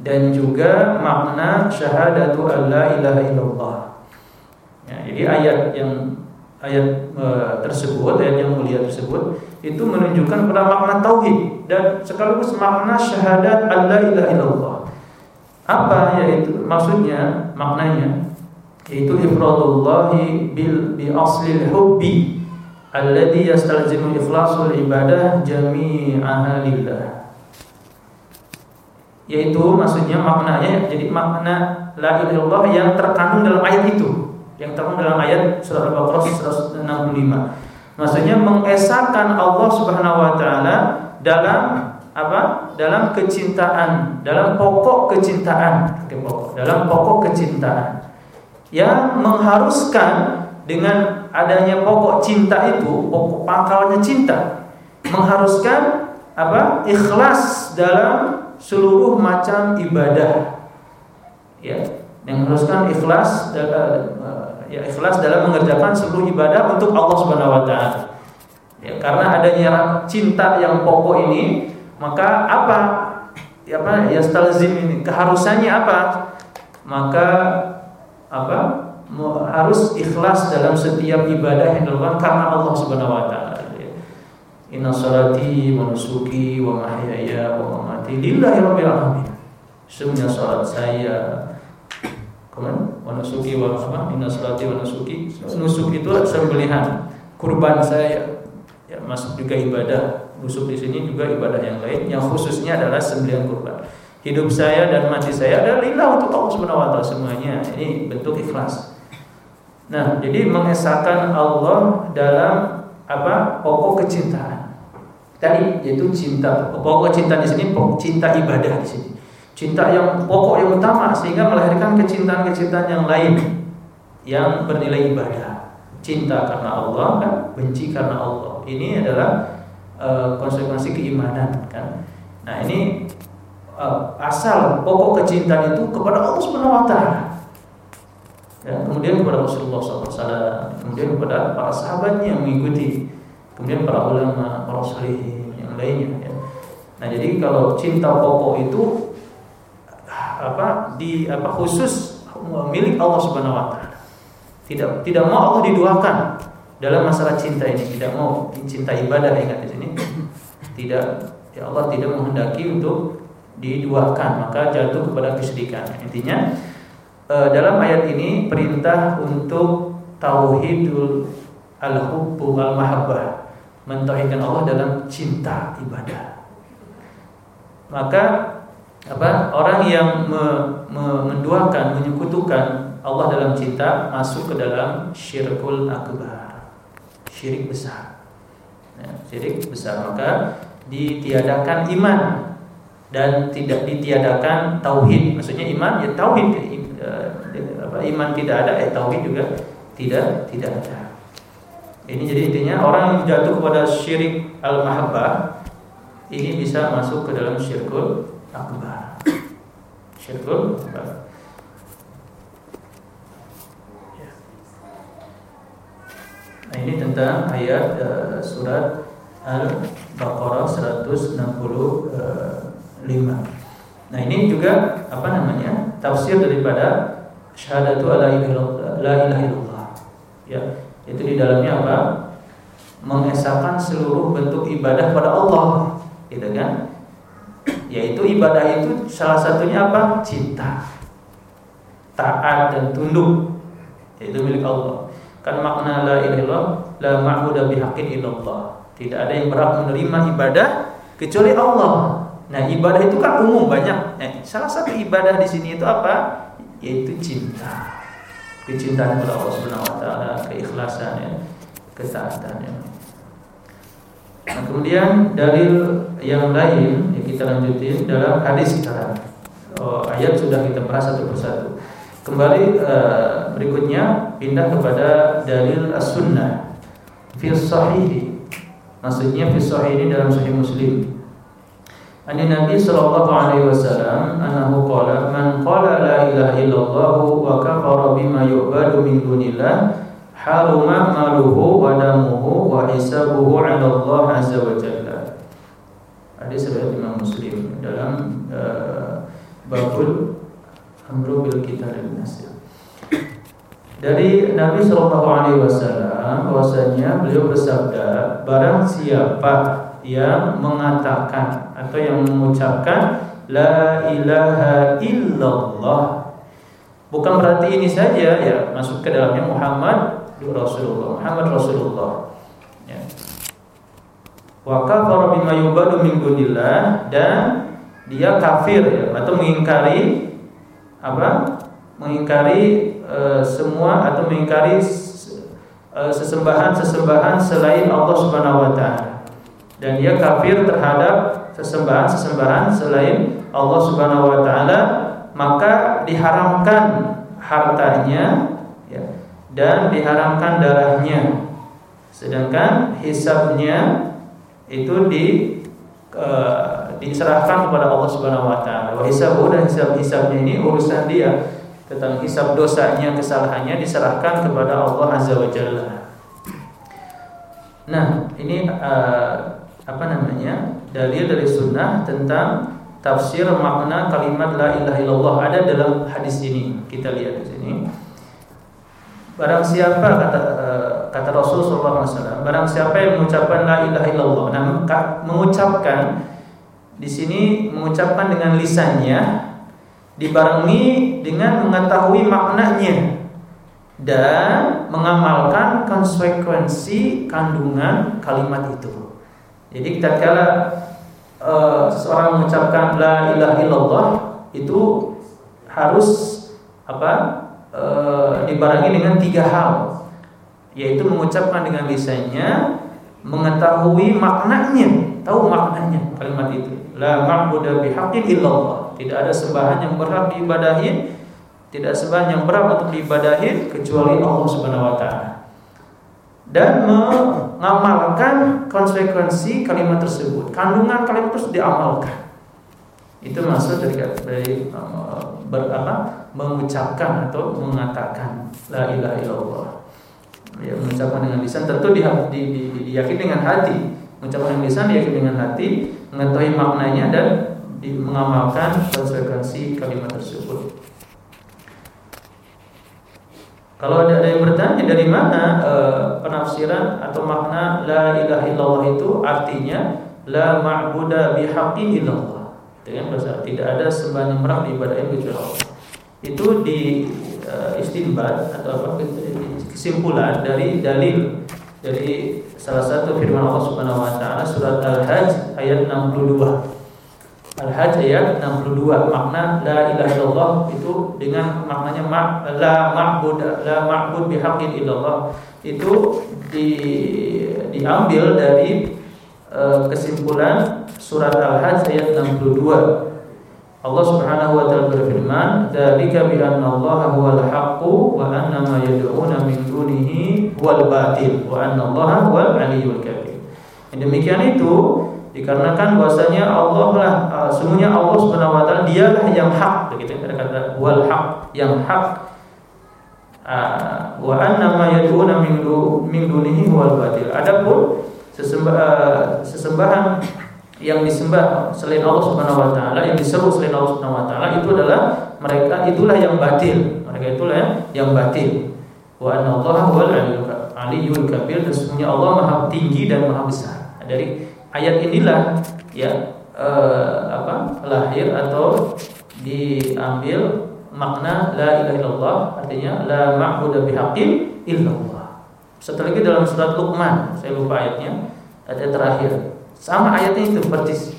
dan juga makna syahadatu alla ilaha illallah. Ya, jadi ayat yang ayat e, tersebut ayat yang mulia tersebut itu menunjukkan pada makna tauhid dan sekaligus makna syahadat alla ilaha illallah. Apa yaitu maksudnya maknanya yaitu ifradullahi bil bi aslil hubbi alladhi yastalzimu ikhlasul ibadah jami'aha lillah. Yaitu maksudnya maknanya jadi makna la ilaha illallah yang terkandung dalam ayat itu. Yang terkandung dalam ayat surah Al-Baqarah 165 maksudnya mengesahkan Allah Subhanahu wa taala dalam apa? dalam kecintaan, dalam pokok kecintaan, dalam pokok kecintaan. Yang mengharuskan dengan adanya pokok cinta itu, pokok pangkalnya cinta, mengharuskan apa? ikhlas dalam seluruh macam ibadah. Ya, mengharuskan ikhlas ya ikhlas dalam mengerjakan seluruh ibadah untuk Allah Subhanahu wa taala. Ya, karena adanya cinta yang pokok ini, maka apa? Ya apa? Ya stalzim ini keharusannya apa? Maka apa? Harus ikhlas dalam setiap ibadah yang dilakukan karena Allah Subhanahu wa taala. Inna salati wa nusuki wa mahyaya wa mamati lillahi rabbil alamin. Semuanya salat saya Kemudian wa nusuki wa apa? Inna salati wa nusuki. Nusuk itu sembelihan, kurban saya. Ya, masuk juga ibadah. Nusuk di sini juga ibadah yang lain yang khususnya adalah sembelihan kurban. Hidup saya dan mati saya adalah lillah untuk Allah Subhanahu wa taala semuanya. Ini bentuk ikhlas. Nah, jadi mengesahkan Allah dalam apa? pokok kecintaan. tadi yaitu cinta. Pokok cinta di sini cinta ibadah di sini. Cinta yang pokok yang utama sehingga melahirkan kecintaan-kecintaan yang lain yang bernilai ibadah. Cinta karena Allah kan, benci karena Allah. Ini adalah uh, konsekuensi keimanan kan. Nah, ini uh, asal pokok kecintaan itu kepada Allah Subhanahu wa taala ya, kemudian kepada Rasulullah SAW, kemudian kepada para sahabatnya yang mengikuti, kemudian para ulama, para salihin yang lainnya. Ya. Nah jadi kalau cinta pokok itu apa di apa khusus milik Allah Subhanahu Wa Taala. Tidak tidak mau Allah diduakan dalam masalah cinta ini. Tidak mau cinta ibadah ingat di sini. Tidak ya Allah tidak menghendaki untuk diduakan maka jatuh kepada kesyirikan. Intinya dalam ayat ini perintah untuk tauhidul al-hubbu al-mahabbah, mentauhidkan Allah dalam cinta ibadah. Maka apa orang yang me, me, menduakan, menyekutukan Allah dalam cinta masuk ke dalam syirkul akbar, syirik besar. Ya, syirik besar maka ditiadakan iman dan tidak ditiadakan tauhid. Maksudnya iman ya tauhid iman tidak ada, eh tauhid juga tidak tidak ada. Ini jadi intinya orang yang jatuh kepada syirik al-mahabbah ini bisa masuk ke dalam syirkul akbar. Syirkul akbar. Ya. Nah ini tentang ayat uh, surat Al-Baqarah 165. Nah ini juga apa namanya tafsir daripada syahadatu la ilaha illallah. Ya, itu di dalamnya apa? Mengesahkan seluruh bentuk ibadah pada Allah, gitu kan? Yaitu ibadah itu salah satunya apa? Cinta, taat dan tunduk. Itu milik Allah. Kan makna la ilaha illallah la ma'budu illallah. Tidak ada yang berhak menerima ibadah kecuali Allah. Nah, ibadah itu kan umum banyak. Nah, salah satu ibadah di sini itu apa? Yaitu cinta. Kecintaan kepada Allah Subhanahu wa taala, keikhlasannya, ketaatannya. Nah, kemudian dalil yang lain yang kita lanjutin dalam hadis sekarang. Oh, ayat sudah kita bahas satu persatu. Kembali uh, berikutnya pindah kepada dalil as-sunnah fi sahih. Maksudnya fi sahih ini dalam sahih Muslim. Ani Nabi sallallahu alaihi wasallam annahu qala man qala la ilaha illallah wa kafara bima yu'badu min dunillah haruma maluhu wa damuhu wa hisabuhu 'ala Allah azza wa jalla. Hadis riwayat Imam Muslim dalam uh, babul amru bil qital nas. Dari Nabi sallallahu alaihi wasallam bahwasanya beliau bersabda barang siapa yang mengatakan atau yang mengucapkan la ilaha illallah. Bukan berarti ini saja ya. Masuk ke dalamnya Muhammad Rasulullah Muhammad Rasulullah. Ya. wa kafara bima yubadu min dunillah dan dia kafir ya, atau mengingkari apa? Mengingkari e, semua atau mengingkari sesembahan-sesembahan selain Allah Subhanahu wa taala dan dia kafir terhadap sesembahan-sesembahan selain Allah Subhanahu wa taala maka diharamkan hartanya ya, dan diharamkan darahnya sedangkan hisabnya itu di uh, diserahkan kepada Allah Subhanahu wa taala. Wa hisabu dan hisab-hisabnya ini urusan dia tentang hisab dosanya, kesalahannya diserahkan kepada Allah Azza wa Jalla. Nah, ini uh, apa namanya dalil dari sunnah tentang tafsir makna kalimat la ilaha illallah ada dalam hadis ini. Kita lihat di sini. Barang siapa kata eh, kata Rasul sallallahu alaihi barang siapa yang mengucapkan la ilaha illallah nah mengucapkan di sini mengucapkan dengan lisannya dibarengi dengan mengetahui maknanya dan mengamalkan konsekuensi kandungan kalimat itu jadi kita kala uh, seseorang mengucapkan la ilaha illallah itu harus apa? Uh, dibarengi dengan tiga hal, yaitu mengucapkan dengan lisannya, mengetahui maknanya, tahu maknanya kalimat itu. La ma'budu bihaqqin illallah. Tidak ada sembahan yang berhak diibadahi, tidak sembahan yang berhak untuk diibadahi kecuali Allah Subhanahu wa taala. Dan mengamalkan konsekuensi kalimat tersebut. Kandungan kalimat tersebut diamalkan. Itu maksud dari dari ber, apa, mengucapkan atau mengatakan la ilaha illallah. Ya, mengucapkan dengan lisan tentu di, di, di, diyakini dengan hati. Mengucapkan dengan lisan diyakini dengan hati, mengetahui maknanya dan mengamalkan konsekuensi kalimat tersebut. Kalau ada, yang bertanya dari mana e, penafsiran atau makna la ilaha illallah itu artinya la ma'budu bihaqqin illallah dengan bahasa tidak ada sembahan yang berhak diibadahi kecuali Allah. Itu di uh, istinbat atau apa kesimpulan dari dalil dari salah satu firman Allah Subhanahu wa taala surat Al-Hajj ayat 62. Al-Hajj ayat 62 makna la ilaha illallah itu dengan maknanya ma, la ma'bud la ma'bud bihaqqin illallah itu di, diambil dari uh, kesimpulan surat Al-Hajj ayat 62. Allah Subhanahu wa taala berfirman, "Dzalika bi anna Allah huwal haqqu wa anna ma yad'una min dunihi huwal batil wa anna Allah huwal aliyyul kabir." Demikian itu dikarenakan bahwasanya Allah lah uh, semuanya Allah Subhanahu wa taala dialah yang hak begitu ada kata wal haq yang hak uh, wa anna ma yad'una min min dunihi huwal batil. Adapun sesembah, uh, sesembahan yang disembah selain Allah Subhanahu wa taala, yang diseru selain Allah Subhanahu wa taala itu adalah mereka itulah yang batil. Mereka itulah yang batil. Wa anna Allah huwal aliyyul kabir sesungguhnya Allah Maha tinggi dan Maha besar. Dari ayat inilah ya eh, apa lahir atau diambil makna la ilaha illallah artinya la ma'budu bihaqqin illallah. Setelah itu dalam surat Luqman, saya lupa ayatnya, ada terakhir sama ayatnya itu persis.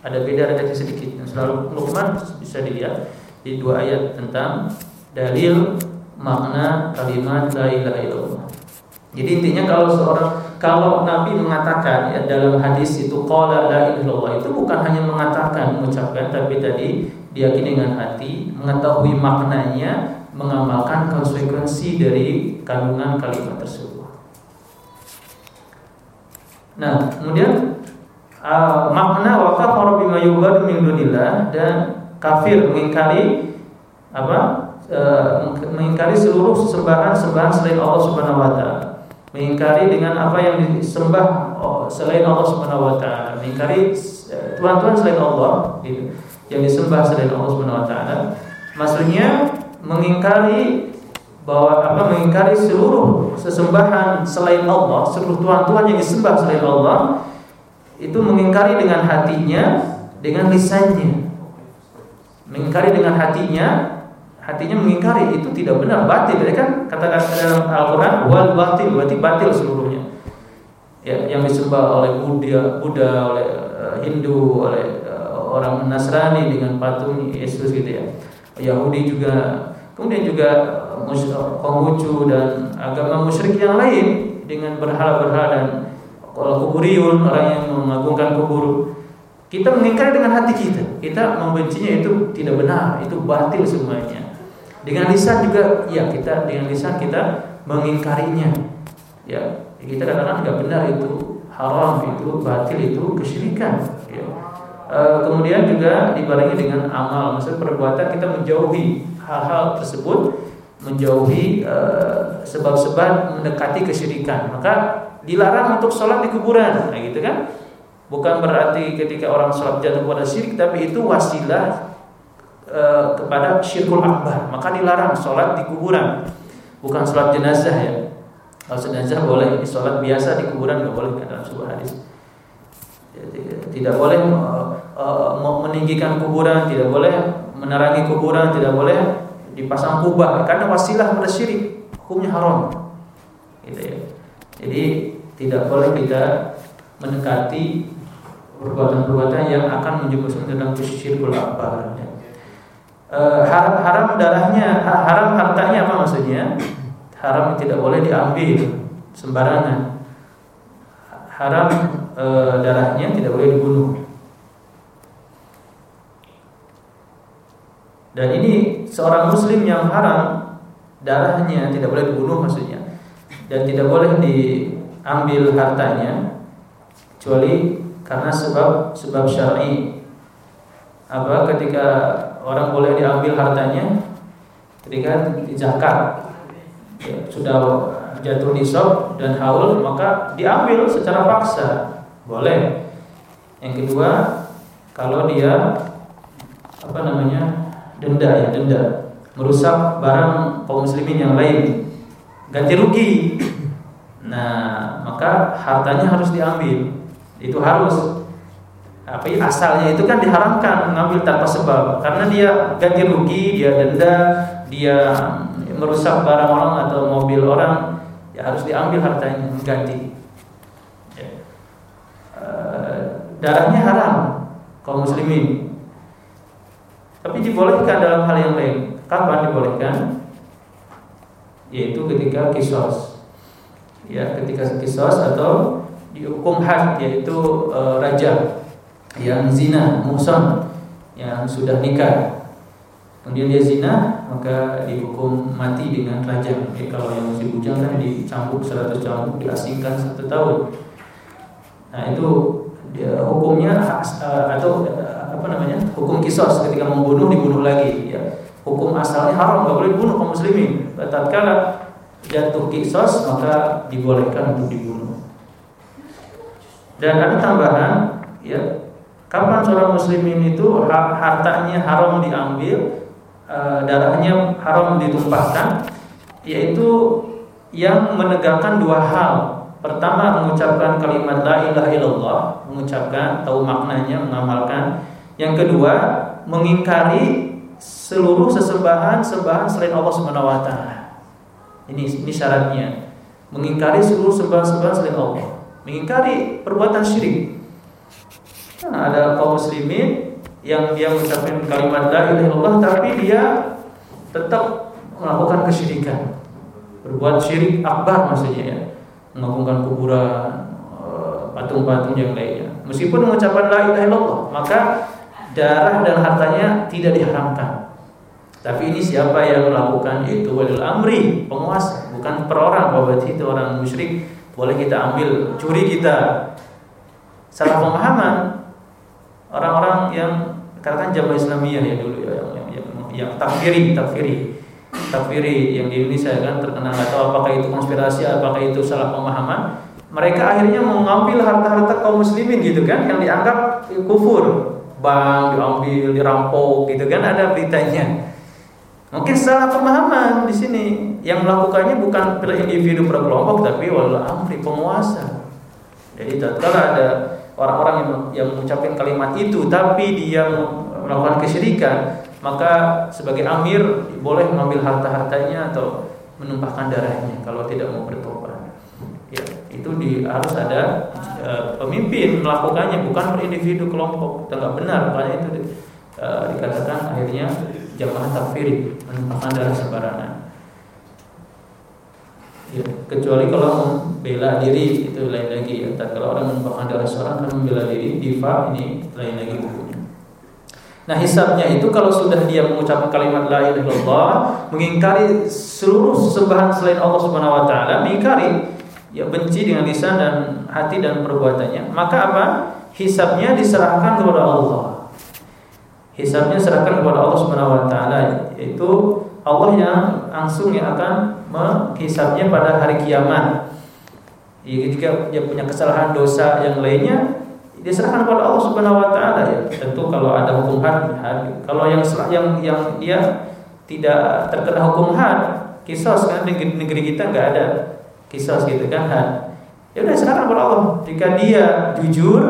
Ada beda ada sedikit. Dan selalu Luqman bisa dilihat di dua ayat tentang dalil makna kalimat la ilaha illallah. Jadi intinya kalau seorang kalau Nabi mengatakan ya dalam hadis itu qala la ilaha itu bukan hanya mengatakan mengucapkan tapi tadi diyakini dengan hati, mengetahui maknanya, mengamalkan konsekuensi dari kandungan kalimat tersebut. Nah, kemudian uh, makna wa kafara bima yubadu min dunillah dan kafir mengingkari apa uh, mengingkari seluruh sembahan-sembahan selain Allah Subhanahu wa taala mengingkari dengan apa yang disembah oh, selain Allah Subhanahu wa taala mengingkari uh, tuhan-tuhan selain Allah gitu yang disembah selain Allah Subhanahu wa taala maksudnya mengingkari bahwa apa mengingkari seluruh sesembahan selain Allah seluruh tuhan-tuhan yang disembah selain Allah itu mengingkari dengan hatinya, dengan lisannya. Mengingkari dengan hatinya, hatinya mengingkari itu tidak benar, batil. Ya kan kata-kata dalam Al-Qur'an wal batil, berarti batil seluruhnya. Ya, yang disembah oleh Buddha, Buddha oleh uh, Hindu, oleh uh, orang Nasrani dengan patung Yesus gitu ya. Yahudi juga, kemudian juga uh, Konghucu dan agama musyrik yang lain dengan berhala-berhala dan kalau kuburiyun orang yang mengagungkan kubur kita mengingkari dengan hati kita kita membencinya itu tidak benar itu batil semuanya dengan lisan juga ya kita dengan lisan kita mengingkarinya ya kita katakan nggak benar itu haram itu batil itu kesyirikan ya. e, kemudian juga dibarengi dengan amal maksud perbuatan kita menjauhi hal-hal tersebut menjauhi eh, sebab-sebab e, mendekati kesyirikan maka dilarang untuk sholat di kuburan, nah gitu kan? Bukan berarti ketika orang sholat jatuh pada syirik, tapi itu wasilah e, kepada syirkul akbar. Maka dilarang sholat di kuburan, bukan sholat jenazah ya. Kalau jenazah boleh, sholat biasa di kuburan nggak boleh dalam sebuah hadis. Tidak boleh e, meninggikan kuburan, tidak boleh menerangi kuburan, tidak boleh dipasang kubah karena wasilah pada syirik, hukumnya haram. Gitu ya. Jadi tidak boleh kita mendekati perbuatan-perbuatan yang akan menjerumuskan dalam kesyirkul akbar. Ya. E, haram, darahnya, haram hartanya apa maksudnya? Haram tidak boleh diambil sembarangan. haram e, darahnya tidak boleh dibunuh. Dan ini seorang muslim yang haram darahnya tidak boleh dibunuh maksudnya dan tidak boleh diambil hartanya kecuali karena sebab sebab syar'i. Apa ketika orang boleh diambil hartanya ketika zakat ya, sudah jatuh nisab dan haul maka diambil secara paksa. Boleh. Yang kedua kalau dia apa namanya denda ya denda. Merusak barang kaum muslimin yang lain. Ganti rugi. Nah maka hartanya harus diambil. Itu harus tapi asalnya itu kan diharamkan mengambil tanpa sebab. Karena dia ganti rugi dia denda dia merusak barang orang atau mobil orang ya harus diambil hartanya mengganti. Ya. e, darahnya haram kaum muslimin. Tapi dibolehkan dalam hal yang lain. Kapan dibolehkan? Yaitu ketika kisos. Ya ketika kisos atau dihukum had yaitu e, raja yang zina muhsan yang sudah nikah. Kemudian dia zina maka dihukum mati dengan rajam ya, kalau yang masih bujang kan dicambuk 100 cambuk diasingkan satu tahun. Nah itu dia hukumnya uh, atau uh, apa namanya hukum kisos. Ketika membunuh dibunuh lagi ya. Hukum asalnya haram nggak boleh dibunuh kaum muslimin. Tatkala jatuh kisos maka dibolehkan untuk dibunuh. Dan ada tambahan ya kapan seorang muslimin itu hartanya haram diambil Eh, darahnya haram ditumpahkan yaitu yang menegakkan dua hal. Pertama mengucapkan kalimat la ilaha illallah, mengucapkan tahu maknanya, mengamalkan. Yang kedua, mengingkari seluruh sesembahan sembahan selain Allah Subhanahu wa taala. Ini ini syaratnya. Mengingkari seluruh sembahan-sembahan selain Allah. Mengingkari perbuatan syirik. Nah, ada kaum muslimin yang dia mengucapkan kalimat la ilaha illallah tapi dia tetap melakukan kesyirikan. Berbuat syirik akbar maksudnya ya. Mengagungkan kuburan, eh, patung-patung yang lainnya. Meskipun mengucapkan la ilaha illallah, maka darah dan hartanya tidak diharamkan. Tapi ini siapa yang melakukan itu walil amri, penguasa, bukan per orang. Bahwa itu orang musyrik boleh kita ambil, curi kita. Salah pemahaman orang-orang yang katakan jamaah Islamiyah ya dulu ya yang yang, yang, yang takfiri takfiri. Takfiri yang di Indonesia kan terkenal atau apakah itu konspirasi apakah itu salah pemahaman. Mereka akhirnya mengambil harta-harta kaum muslimin gitu kan yang dianggap kufur. Bank diambil dirampok gitu kan ada beritanya. Mungkin salah pemahaman di sini. Yang melakukannya bukan per individu per kelompok tapi walau amri penguasa. Jadi tatkala ada orang-orang yang yang mengucapkan kalimat itu tapi dia melakukan kesyirikan maka sebagai amir boleh mengambil harta-hartanya atau menumpahkan darahnya kalau tidak mau bertobat. Ya itu di, harus ada e, pemimpin melakukannya bukan per individu kelompok. Itu benar makanya itu e, dikatakan akhirnya jamaah takfiri menumpahkan darah sembarangan ya, kecuali kalau membela diri itu lain lagi ya. Tapi kalau orang darah seorang kan membela diri diva ini lain lagi hukumnya. Nah hisabnya itu kalau sudah dia mengucapkan kalimat la ilaha mengingkari seluruh sembahan selain Allah Subhanahu wa taala mengingkari ya benci dengan lisan dan hati dan perbuatannya maka apa? Hisabnya diserahkan kepada Allah. Hisabnya serahkan kepada Allah Subhanahu wa taala yaitu Allah yang langsung yang akan menghisapnya pada hari kiamat. Jika dia punya kesalahan dosa yang lainnya, diserahkan kepada Allah Subhanahu wa taala ya. Tentu kalau ada hukum had, had. Kalau yang yang yang dia tidak terkena hukum had, kisos kan di negeri kita nggak ada kisos gitu kan had. Ya udah serahkan kepada Allah. Jika dia jujur,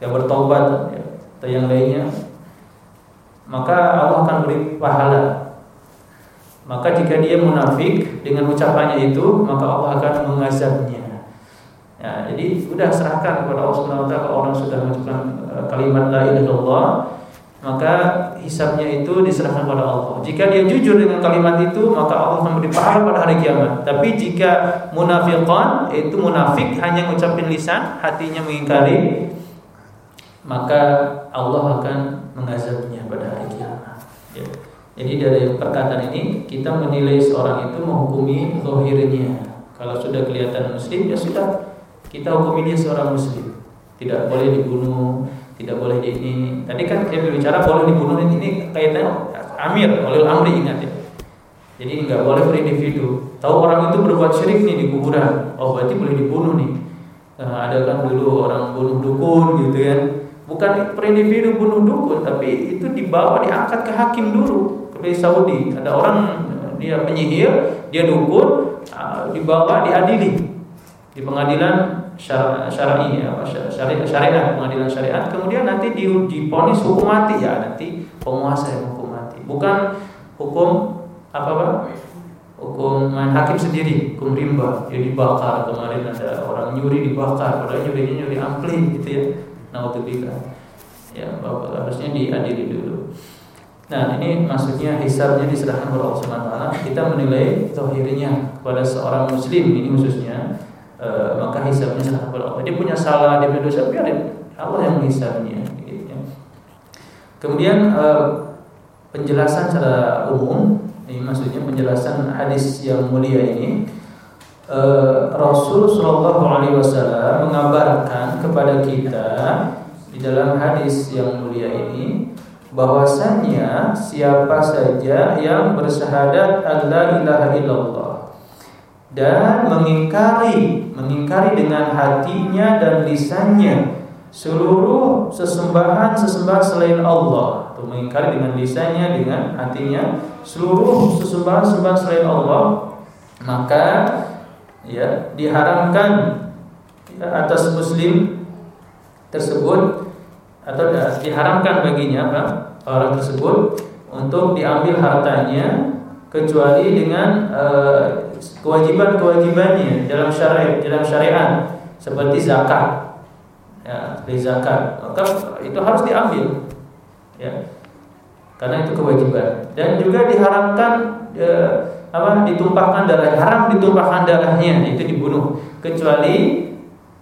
dia bertobat ya, atau yang lainnya, maka Allah akan beri pahala maka jika dia munafik dengan ucapannya itu, maka Allah akan mengazabnya. Ya, jadi sudah serahkan kepada Allah Subhanahu wa taala orang sudah mengucapkan eh, kalimat la ilaha illallah, maka hisabnya itu diserahkan pada Allah. Jika dia jujur dengan kalimat itu, maka Allah akan memberi pahala pada hari kiamat. Tapi jika munafiqan itu munafik hanya mengucapkan lisan, hatinya mengingkari, maka Allah akan mengazabnya pada hari kiamat. Ya. Jadi dari perkataan ini kita menilai seorang itu menghukumi zahirnya. Kalau sudah kelihatan muslim ya sudah kita hukumi dia seorang muslim. Tidak boleh dibunuh, tidak boleh ini. Tadi kan saya berbicara boleh dibunuh ini, ini kaitannya amir oleh amri ingat ya. Jadi nggak boleh per individu. Tahu orang itu berbuat syirik nih di kuburan, oh berarti boleh dibunuh nih. Nah, ada kan dulu orang bunuh dukun gitu kan. Bukan per individu bunuh dukun, tapi itu dibawa diangkat ke hakim dulu ke Saudi. Ada orang dia penyihir, dia dukun, ah, dibawa diadili. Di pengadilan syar'i ya, syariat, syariat pengadilan syariat. Kemudian nanti di diponis hukum mati. Ya nanti penguasa yang hukum mati. Bukan hukum apa apa? Hukum main hakim sendiri hukum rimba. Dia dibakar. Kemarin ada orang nyuri dibakar. Padahal nyurinya nyuri ampli gitu ya. Nah waktu ya bapak harusnya diadili dulu Nah ini maksudnya hisabnya diserahkan kepada Allah Subhanahu Kita menilai zahirnya kepada seorang Muslim ini khususnya e, maka hisabnya serahkan kepada Allah. Dia punya salah, dia punya dosa, biarin Allah yang menghisabnya. Gitu, ya. Kemudian e, penjelasan secara umum, ini maksudnya penjelasan hadis yang mulia ini. E, Rasul Shallallahu Alaihi Wasallam mengabarkan kepada kita di dalam hadis yang mulia ini bahwasannya siapa saja yang bersyahadat Allah ilaha illallah dan mengingkari mengingkari dengan hatinya dan lisannya seluruh sesembahan sesembahan selain Allah. Atau mengingkari dengan lisannya dengan hatinya seluruh sesembahan sesembahan selain Allah maka ya diharamkan ya, atas muslim tersebut atau diharamkan baginya apa orang tersebut untuk diambil hartanya kecuali dengan uh, kewajiban-kewajibannya dalam syariat dalam syariat seperti zakat. Ya seperti zakat. Maka itu harus diambil ya. Karena itu kewajiban. Dan juga diharamkan ya, apa ditumpahkan darah haram ditumpahkan darahnya itu dibunuh. Kecuali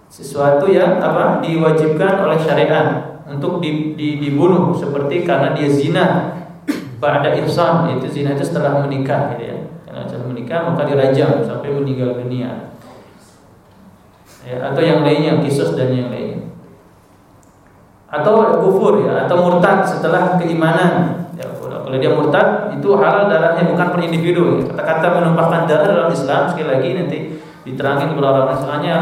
sesuatu yang apa diwajibkan oleh syariat untuk di, di, dibunuh seperti karena dia zina. Pada insan itu zina itu setelah menikah gitu ya. Karena setelah menikah maka dirajam sampai meninggal dunia. Ya, atau yang lainnya kisos dan yang lainnya atau kufur ya atau murtad setelah keimanan. Ya, kalau dia murtad itu halal darahnya bukan per individu. Kata-kata menumpahkan darah dalam Islam sekali lagi nanti diterangkan kepada orang misalnya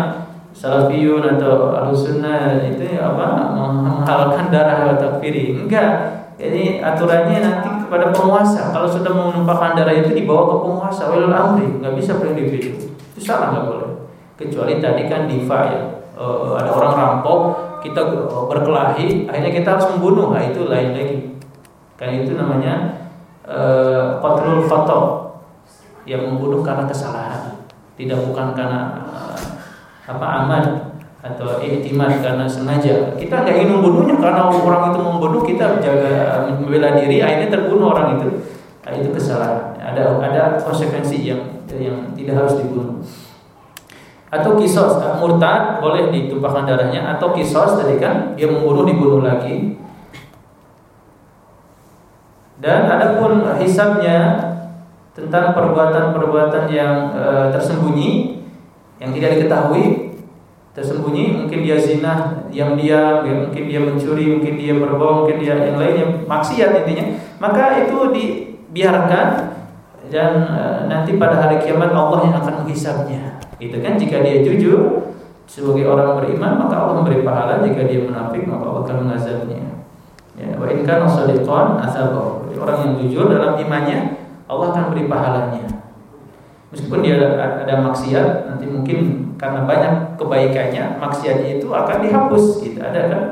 salafiyun atau alusunnah itu apa menghalalkan darah takfiri enggak jadi aturannya nanti kepada penguasa. Kalau sudah menumpahkan darah itu dibawa ke penguasa, walul amri, nggak bisa per individu. Itu salah nggak boleh. Kecuali tadi kan diva ya, e, ada orang rampok, kita berkelahi, akhirnya kita harus membunuh. Nah itu lain lagi. Kan itu namanya e, qatlul yang membunuh karena kesalahan, tidak bukan karena apa aman atau ihtimad karena sengaja. Kita nggak ingin membunuhnya karena orang itu membunuh kita jaga membela diri akhirnya terbunuh orang itu. Nah, itu kesalahan. Ada ada konsekuensi yang yang tidak harus dibunuh. Atau kisos murtad boleh ditumpahkan darahnya atau kisos tadi kan dia membunuh dibunuh lagi. Dan adapun hisabnya tentang perbuatan-perbuatan yang e, tersembunyi yang tidak diketahui tersembunyi mungkin dia zina yang dia mungkin dia mencuri mungkin dia berbohong mungkin dia yang lainnya maksiat intinya. Maka itu dibiarkan dan e, nanti pada hari kiamat Allah yang akan menghisabnya itu kan? Jika dia jujur sebagai orang beriman maka Allah memberi pahala. Jika dia munafik maka Allah akan mengazabnya. Ya wa in kana shadiqan orang yang jujur dalam imannya Allah akan beri pahalanya meskipun dia ada, ada maksiat nanti mungkin karena banyak kebaikannya maksiatnya itu akan dihapus gitu. Ada kan?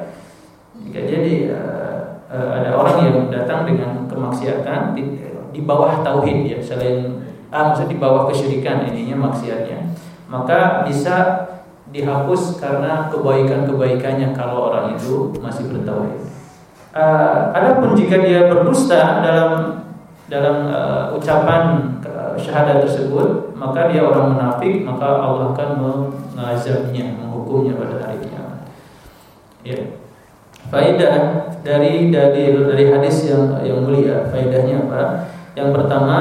Jika jadi uh, uh, ada orang yang datang dengan kemaksiatan di, di bawah tauhid ya selain ah maksud di bawah kesyirikan ininya maksiatnya maka bisa dihapus karena kebaikan-kebaikannya kalau orang itu masih bertauhid. Uh, adapun jika dia berdusta dalam dalam uh, ucapan syahadat tersebut, maka dia orang munafik, maka Allah akan mengazabnya, menghukumnya pada hari kiamat. Ya. Faedah dari dari dari hadis yang yang mulia, faedahnya apa? Yang pertama,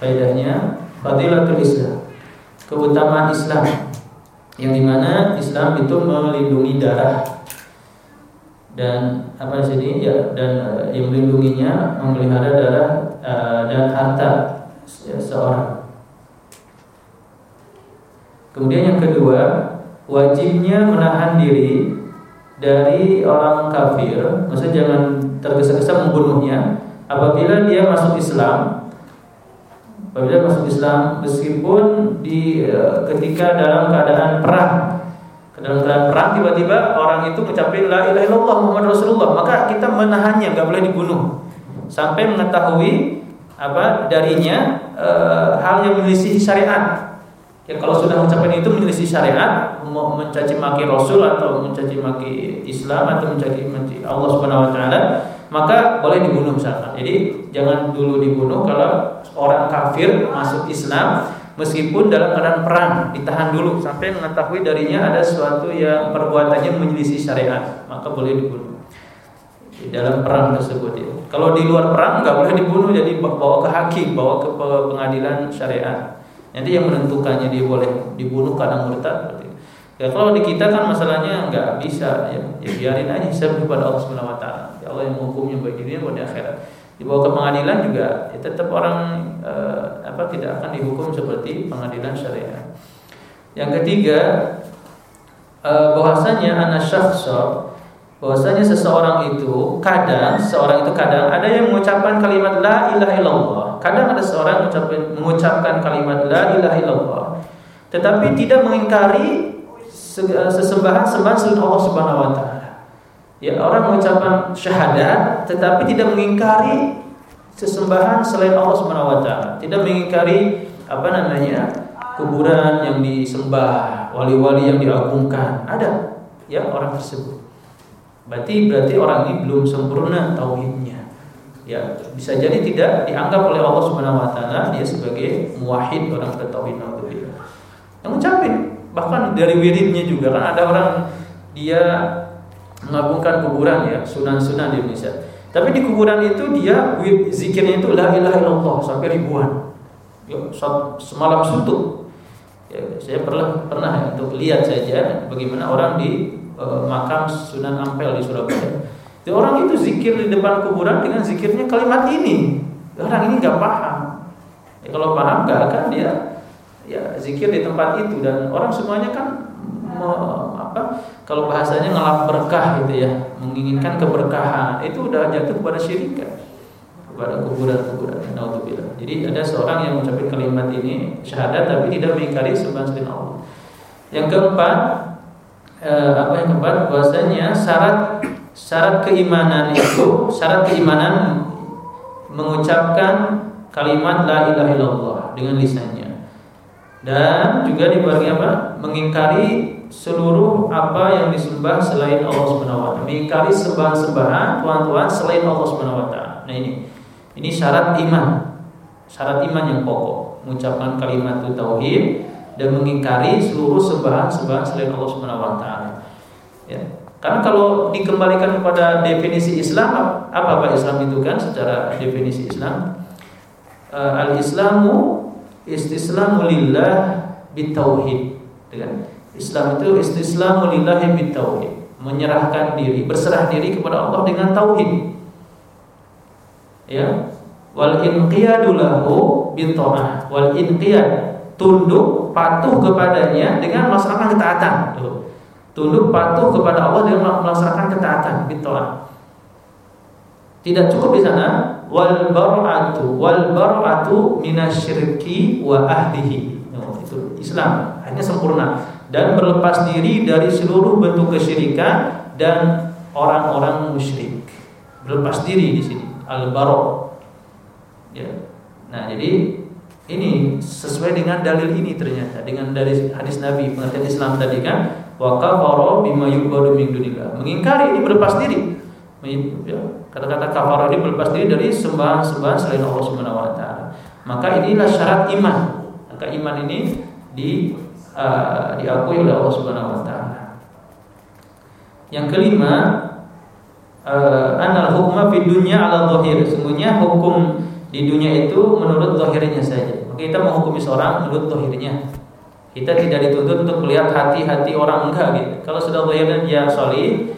faedahnya fadilatul Islam. Keutamaan Islam yang di mana Islam itu melindungi darah dan apa sini ya dan uh, yang melindunginya memelihara darah uh, dan harta ya, seorang. Kemudian yang kedua, wajibnya menahan diri dari orang kafir, maksudnya jangan tergesa-gesa membunuhnya apabila dia masuk Islam. Apabila masuk Islam meskipun di uh, ketika dalam keadaan perang dalam keadaan perang tiba-tiba orang itu mencapai la ilaha illallah Muhammad Rasulullah maka kita menahannya nggak boleh dibunuh sampai mengetahui apa darinya e, hal yang menyelisih syariat. Ya kalau sudah mencapai itu menyelisih syariat mau mencaci maki Rasul atau mencaci maki Islam atau mencaci maki Allah Subhanahu Wa Taala maka boleh dibunuh misalkan. Jadi jangan dulu dibunuh kalau orang kafir masuk Islam meskipun dalam keadaan perang ditahan dulu. Sampai mengetahui darinya ada sesuatu yang perbuatannya menyelisih syariat maka boleh dibunuh. Di dalam perang tersebut ya. Kalau di luar perang nggak boleh dibunuh jadi bawa ke hakim, bawa ke pengadilan syariat. Nanti yang menentukannya dia boleh dibunuh karena murtad Ya kalau di kita kan masalahnya nggak bisa ya, ya biarin aja hisab kepada Allah Subhanahu wa taala. Ya Allah yang menghukumnya baik dunia maupun akhirat dibawa ke pengadilan juga ya tetap orang eh, apa tidak akan dihukum seperti pengadilan syariah. Yang ketiga eh, bahwasanya anak syakhsa bahwasanya seseorang itu kadang seorang itu kadang ada yang mengucapkan kalimat la ilaha illallah. Kadang ada seorang mengucapkan, mengucapkan kalimat la ilaha illallah tetapi tidak mengingkari sesembahan sembahan selain Allah Subhanahu wa taala. Ya, orang mengucapkan syahadat tetapi tidak mengingkari sesembahan selain Allah Subhanahu wa taala, tidak mengingkari apa namanya? kuburan yang disembah, wali-wali yang diagungkan. Ada ya orang tersebut. Berarti berarti orang ini belum sempurna tauhidnya. Ya, bisa jadi tidak dianggap oleh Allah Subhanahu wa taala dia sebagai muwahhid orang bertauhid naudzubillah. Yang ngucapin bahkan dari wiridnya juga kan ada orang dia mengagungkan kuburan ya, sunan-sunan di Indonesia. Tapi di kuburan itu dia zikirnya itu la ilaha illallah sampai ribuan. Ya, semalam suntuk. Ya, saya pernah pernah untuk lihat saja bagaimana orang di e, makam Sunan Ampel di Surabaya. Di orang itu zikir di depan kuburan dengan zikirnya kalimat ini. Orang ini nggak paham. Ya, kalau paham nggak akan dia ya zikir di tempat itu dan orang semuanya kan apa kalau bahasanya ngelap berkah gitu ya menginginkan keberkahan itu udah jatuh kepada syirik kan kepada kuburan-kuburan naudzubillah jadi ada seorang yang mengucapkan kalimat ini syahadat tapi tidak mengingkari sembahan selain Allah yang keempat eh, apa yang keempat bahwasanya syarat syarat keimanan itu syarat keimanan mengucapkan kalimat la ilaha illallah dengan lisannya dan juga dibagi apa mengingkari seluruh apa yang disembah selain Allah Subhanahu wa taala. Mengingkari sembahan-sembahan tuhan-tuhan selain Allah Subhanahu wa taala. Nah ini ini syarat iman. Syarat iman yang pokok, mengucapkan kalimat tauhid dan mengingkari seluruh sembahan-sembahan selain Allah Subhanahu wa taala. Ya. Karena kalau dikembalikan kepada definisi Islam apa apa Islam itu kan secara definisi Islam uh, al-Islamu istislamu lillah bitauhid dengan Islam itu istislamu lillahi bitauhid, menyerahkan diri, berserah diri kepada Allah dengan tauhid. Ya. Wal inqiyadu lahu bita'ah. Wal inqiyad tunduk patuh kepadanya dengan melaksanakan ketaatan. Tunduk patuh kepada Allah dengan melaksanakan ketaatan bita'ah. Tidak cukup di sana wal bar'atu wal bar'atu minasyirki wa ahlihi. Oh, itu Islam hanya sempurna dan berlepas diri dari seluruh bentuk kesyirikan dan orang-orang musyrik. Berlepas diri di sini al-baro. Ya. Nah, jadi ini sesuai dengan dalil ini ternyata dengan dari hadis Nabi pengertian Islam tadi kan wa kafara bima min. Mengingkari ini berlepas diri. ya, kata-kata kafar ini berlepas diri dari sembahan-sembahan selain Allah Subhanahu wa taala. Maka inilah syarat iman. Maka iman ini di uh, diakui oleh Allah Subhanahu wa taala. Yang kelima, uh, anal hukma fi dunya ala dhahir. Sungguhnya hukum di dunia itu menurut zahirnya saja. Maka kita menghukumi seorang menurut zahirnya. Kita tidak dituntut untuk melihat hati-hati orang enggak gitu. Kalau sudah zahirnya dia solid,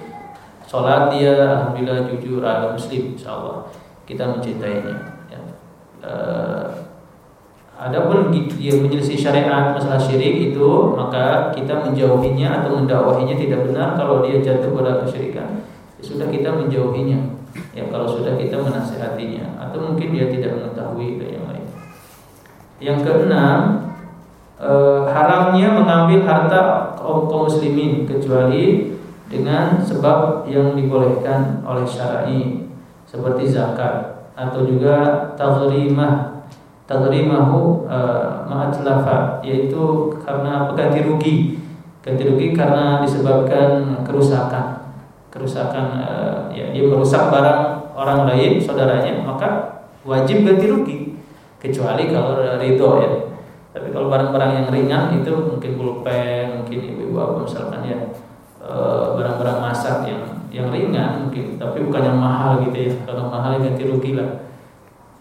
sholat dia alhamdulillah jujur ada muslim insyaallah kita mencintainya ya. Uh, Adapun dia menyelisih syariat masalah syirik itu maka kita menjauhinya atau mendakwahinya tidak benar kalau dia jatuh pada kesyirikan ya sudah kita menjauhinya ya kalau sudah kita menasehatinya. Atau mungkin dia tidak mengetahui dan yang lain. Yang keenam eh, haramnya mengambil harta kaum muslimin kecuali dengan sebab yang dibolehkan oleh syar'i seperti zakat atau juga tazrimah tazrimahu uh, ma'atlafa yaitu karena ganti rugi. Ganti rugi karena disebabkan kerusakan kerusakan uh, ya dia merusak barang orang lain saudaranya maka wajib ganti rugi. Kecuali kalau ridho ya. Tapi kalau barang-barang yang ringan itu mungkin pulpen mungkin ibu-ibu apa misalkan ya Eh, barang-barang masak yang yang ringan mungkin. Tapi bukan yang mahal gitu ya. Kalau mahal ya ganti rugi lah.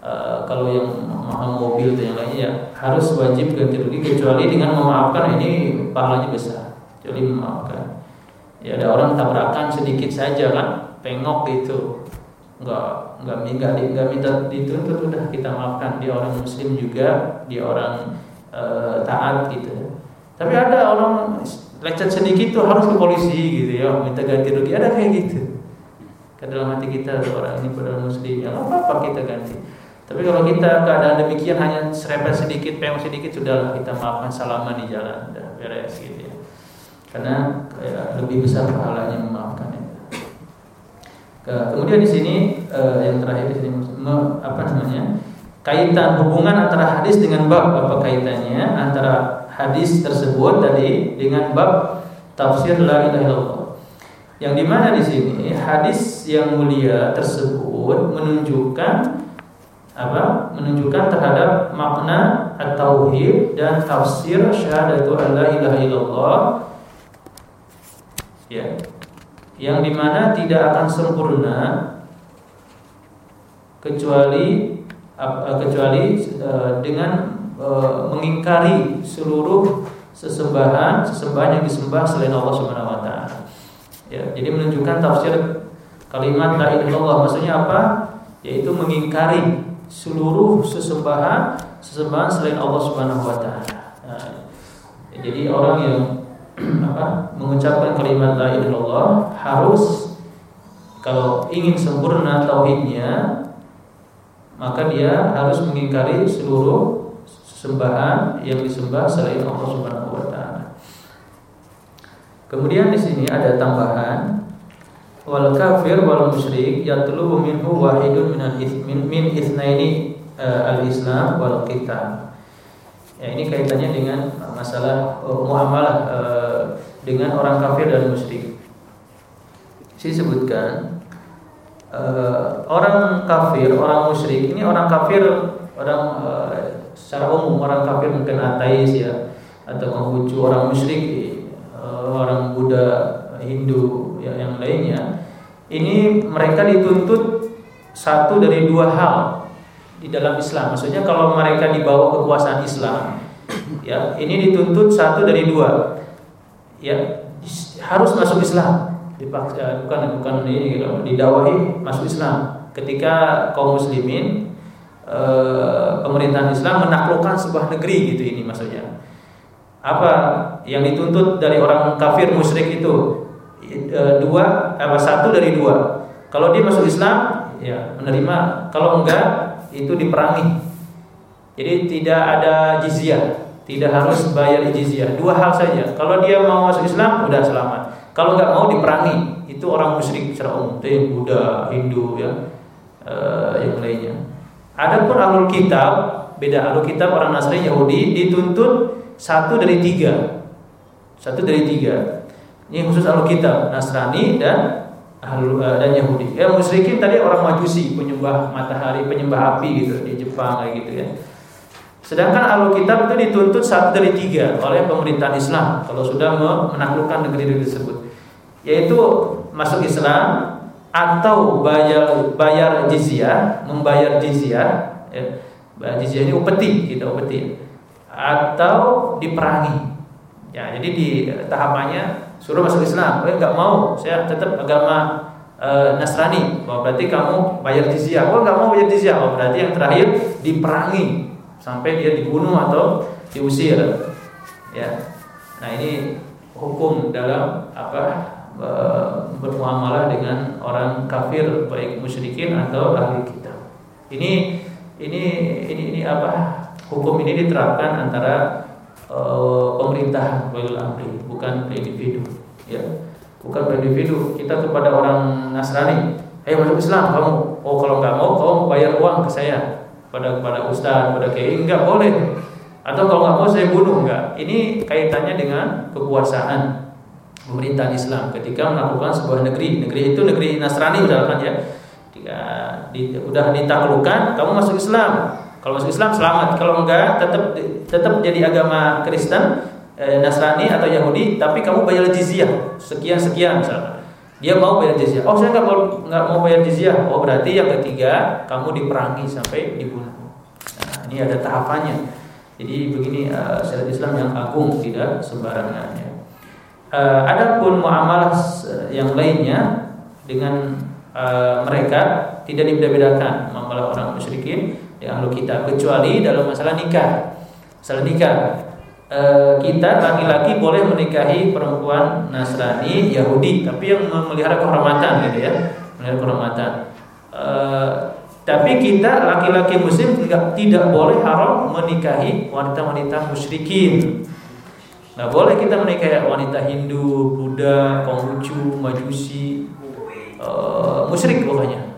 E, kalau yang mahal mobil atau yang lainnya ya harus wajib ganti rugi kecuali dengan memaafkan ini pahalanya besar. Kecuali memaafkan ya ada orang tabrakan sedikit saja kan pengok itu nggak nggak nggak nggak minta dituntut udah kita maafkan. Dia orang muslim juga dia orang e, taat gitu. Tapi ada orang lecet sedikit tuh harus ke polisi gitu ya minta ganti rugi. Ada kayak gitu. Ke dalam hati kita orang ini pada muslim ya apa apa kita ganti. Tapi kalau kita keadaan demikian hanya serempet sedikit peng sedikit sudahlah kita maafkan salaman di jalan udah beres gitu karena ya, lebih besar pahalanya memaafkan itu kemudian di sini eh, yang terakhir di sini apa namanya kaitan hubungan antara hadis dengan bab apa kaitannya antara hadis tersebut tadi dengan bab tafsir la ilaha illallah. Yang di mana di sini hadis yang mulia tersebut menunjukkan apa? Menunjukkan terhadap makna at-tauhid dan tafsir syahadatu la ilaha illallah. Ya. Yang di mana tidak akan sempurna kecuali kecuali uh, dengan e, mengingkari seluruh sesembahan sesembahan yang disembah selain Allah Subhanahu wa taala. Ya, jadi menunjukkan tafsir kalimat la ilaha maksudnya apa? Yaitu mengingkari seluruh sesembahan sesembahan selain Allah Subhanahu wa taala. Nah, jadi orang yang apa mengucapkan kalimat la ilaha harus kalau ingin sempurna tauhidnya maka dia harus mengingkari seluruh sembahan yang disembah selain Allah Subhanahu wa taala. Kemudian di sini ada tambahan wal kafir wal musyrik yatlubu minhu wahidun min min, min itsnaini uh, al Islam wal qital. Ya ini kaitannya dengan masalah uh, muamalah uh, dengan orang kafir dan musyrik. Saya sebutkan uh, orang kafir, orang musyrik ini orang kafir, orang uh, secara umum orang kafir mungkin ateis ya atau Konghucu orang musyrik eh, orang Buddha Hindu ya, yang lainnya ini mereka dituntut satu dari dua hal di dalam Islam maksudnya kalau mereka dibawa kekuasaan Islam ya ini dituntut satu dari dua ya harus masuk Islam dipaksa bukan bukan ini gitu masuk Islam ketika kaum muslimin Eh, pemerintahan Islam menaklukkan sebuah negeri gitu ini maksudnya. Apa yang dituntut dari orang kafir musyrik itu e, dua apa satu dari dua. Kalau dia masuk Islam ya menerima, kalau enggak itu diperangi. Jadi tidak ada jizyah, tidak harus bayar jizyah. Dua hal saja. Kalau dia mau masuk Islam udah selamat. Kalau enggak mau diperangi, itu orang musyrik secara umum, itu Buddha, Hindu ya, e, yang lainnya. Adapun ahlul kitab, beda ahlul kitab orang Nasrani Yahudi dituntut satu dari tiga, satu dari tiga. Ini khusus ahlul kitab Nasrani dan Ahlul uh, dan Yahudi. Ya musyrikin tadi orang Majusi, penyembah matahari, penyembah api gitu di Jepang kayak gitu ya. Sedangkan Ahlul Kitab itu dituntut satu dari tiga oleh pemerintahan Islam kalau sudah menaklukkan negeri-negeri tersebut, yaitu masuk Islam atau bayar bayar jizyah, membayar jizyah, ya. jizyah ini upeti gitu upeti, atau diperangi. Ya, jadi di tahapannya suruh masuk Islam, eh nggak mau, saya tetap agama e, Nasrani. Oh, berarti kamu bayar jizyah. Oh, nggak mau bayar jizyah. Oh, berarti yang terakhir diperangi sampai dia dibunuh atau diusir. Ya. Nah, ini hukum dalam apa bermuamalah dengan orang kafir baik musyrikin atau ahli kitab. Ini ini ini ini apa? Hukum ini diterapkan antara uh, pemerintahan walil amri, bukan individu, ya. Bukan individu. Kita kepada orang Nasrani, "Ayo masuk Islam kamu." Oh, kalau nggak mau, kamu bayar uang ke saya pada kepada ustaz, pada kiai enggak boleh. Atau kalau nggak mau saya bunuh enggak. Ini kaitannya dengan kekuasaan pemerintahan Islam ketika melakukan sebuah negeri. Negeri itu negeri Nasrani misalkan ya. Jika di, udah ditaklukkan, kamu masuk Islam. Kalau masuk Islam selamat. Kalau enggak tetap tetap jadi agama Kristen, eh, Nasrani atau Yahudi, tapi kamu bayar jizyah sekian sekian misalkan. Dia mau bayar jizyah. Oh saya nggak mau nggak mau bayar jizyah. Oh berarti yang ketiga kamu diperangi sampai dibunuh. Nah, ini ada tahapannya. Jadi begini uh, syariat Islam yang agung tidak sembarangan ya. Uh, adapun muamalah yang lainnya dengan uh, mereka tidak dibedakan muamalah orang musyrikin dengan ahlu kita kecuali dalam masalah nikah. Masalah nikah Eh, kita laki-laki boleh menikahi perempuan Nasrani Yahudi tapi yang memelihara kehormatan gitu ya memelihara kehormatan. E, tapi kita laki-laki muslim tidak tidak boleh haram menikahi wanita-wanita musyrikin. Nggak boleh kita menikahi wanita Hindu Buddha Konghucu Majusi e, musyrik pokoknya.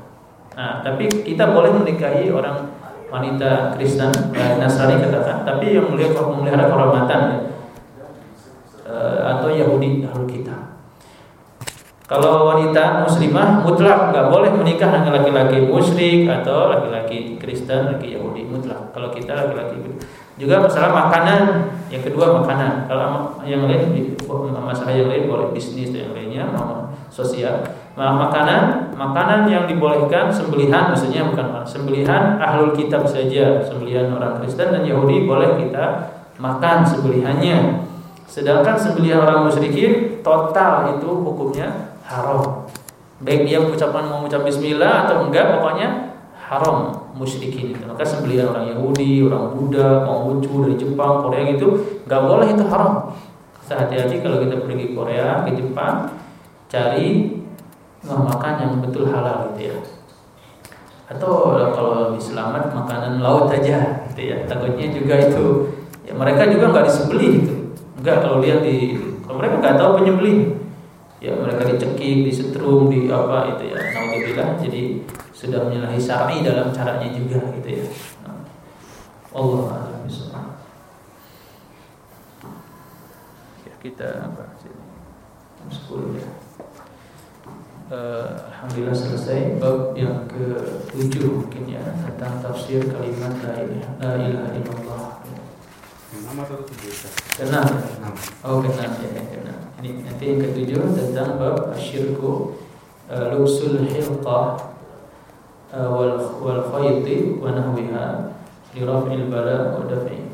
Nah tapi kita boleh menikahi orang wanita Kristen dan Nasrani katakan, tapi yang melihat memelihara kehormatan ya, eh, atau Yahudi dahulu kita. Kalau wanita muslimah mutlak nggak boleh menikah dengan laki-laki musyrik atau laki-laki Kristen, laki Yahudi mutlak. Kalau kita laki-laki juga masalah makanan, yang kedua makanan. Kalau yang lain masalah yang lain boleh bisnis dan yang lainnya, sosial. Nah, makanan, makanan yang dibolehkan sembelihan, maksudnya bukan sembelihan ahlul kitab saja, sembelihan orang Kristen dan Yahudi boleh kita makan sembelihannya. Sedangkan sembelihan orang musyrikin total itu hukumnya haram. Baik dia mengucapkan mau mengucap bismillah atau enggak, pokoknya haram musyrikin itu. Maka sembelihan orang Yahudi, orang Buddha, Konghucu dari Jepang, Korea gitu, enggak boleh itu haram. Hati-hati kalau kita pergi Korea, ke Jepang, cari makan yang betul halal gitu ya. Atau kalau lebih selamat makanan laut aja gitu ya. Takutnya juga itu ya mereka juga nggak disembelih gitu. Nggak kalau lihat di kalau mereka nggak tahu penyembelih ya mereka dicekik disetrum di apa itu ya. Naudzubillah jadi sudah menyalahi syar'i dalam caranya juga gitu ya. Allah a'lam ya kita apa sih 10 ya uh, alhamdulillah selesai bab yang ke-7 mungkin ya tentang tafsir kalimat la ilaha illallah. Enam atau tujuh? Enam. Oh, enam ya, enam. Ini nanti yang ketujuh tentang bab asyirku uh, lusul hilqah uh, wal wal khayti wa nahwiha li raf'il bala wa daf'i.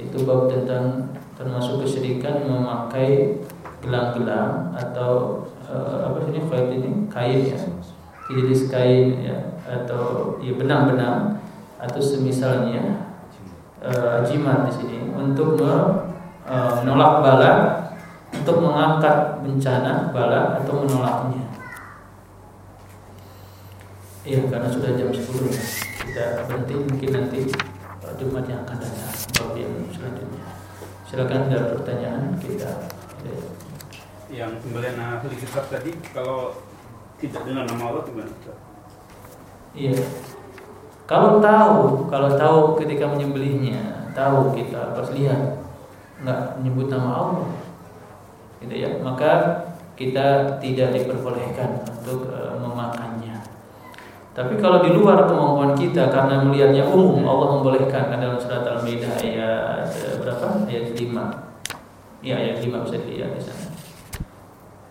Itu bab tentang termasuk kesyirikan memakai gelang-gelang atau uh, apa sih ini khayt ini? Kain ya. Jenis kain ya atau ya benang-benang atau semisalnya uh, jimat di sini untuk uh, menolak bala untuk mengangkat bencana bala atau menolaknya. Iya karena sudah jam 10 Kita berhenti mungkin nanti Jumat yang akan datang Bab yang selanjutnya. Silakan ada pertanyaan kita yang pembelian ahli kitab tadi kalau tidak dengan nama Allah gimana? Iya. Kalau tahu, kalau tahu ketika menyembelihnya, tahu kita harus lihat nggak menyebut nama Allah, gitu ya. Maka kita tidak diperbolehkan untuk uh, memakannya. Tapi kalau di luar kemampuan kita karena melihatnya umum Allah membolehkan kan dalam surat Al-Maidah ayat berapa? Ayat 5. Ya ayat 5 bisa dilihat di sana.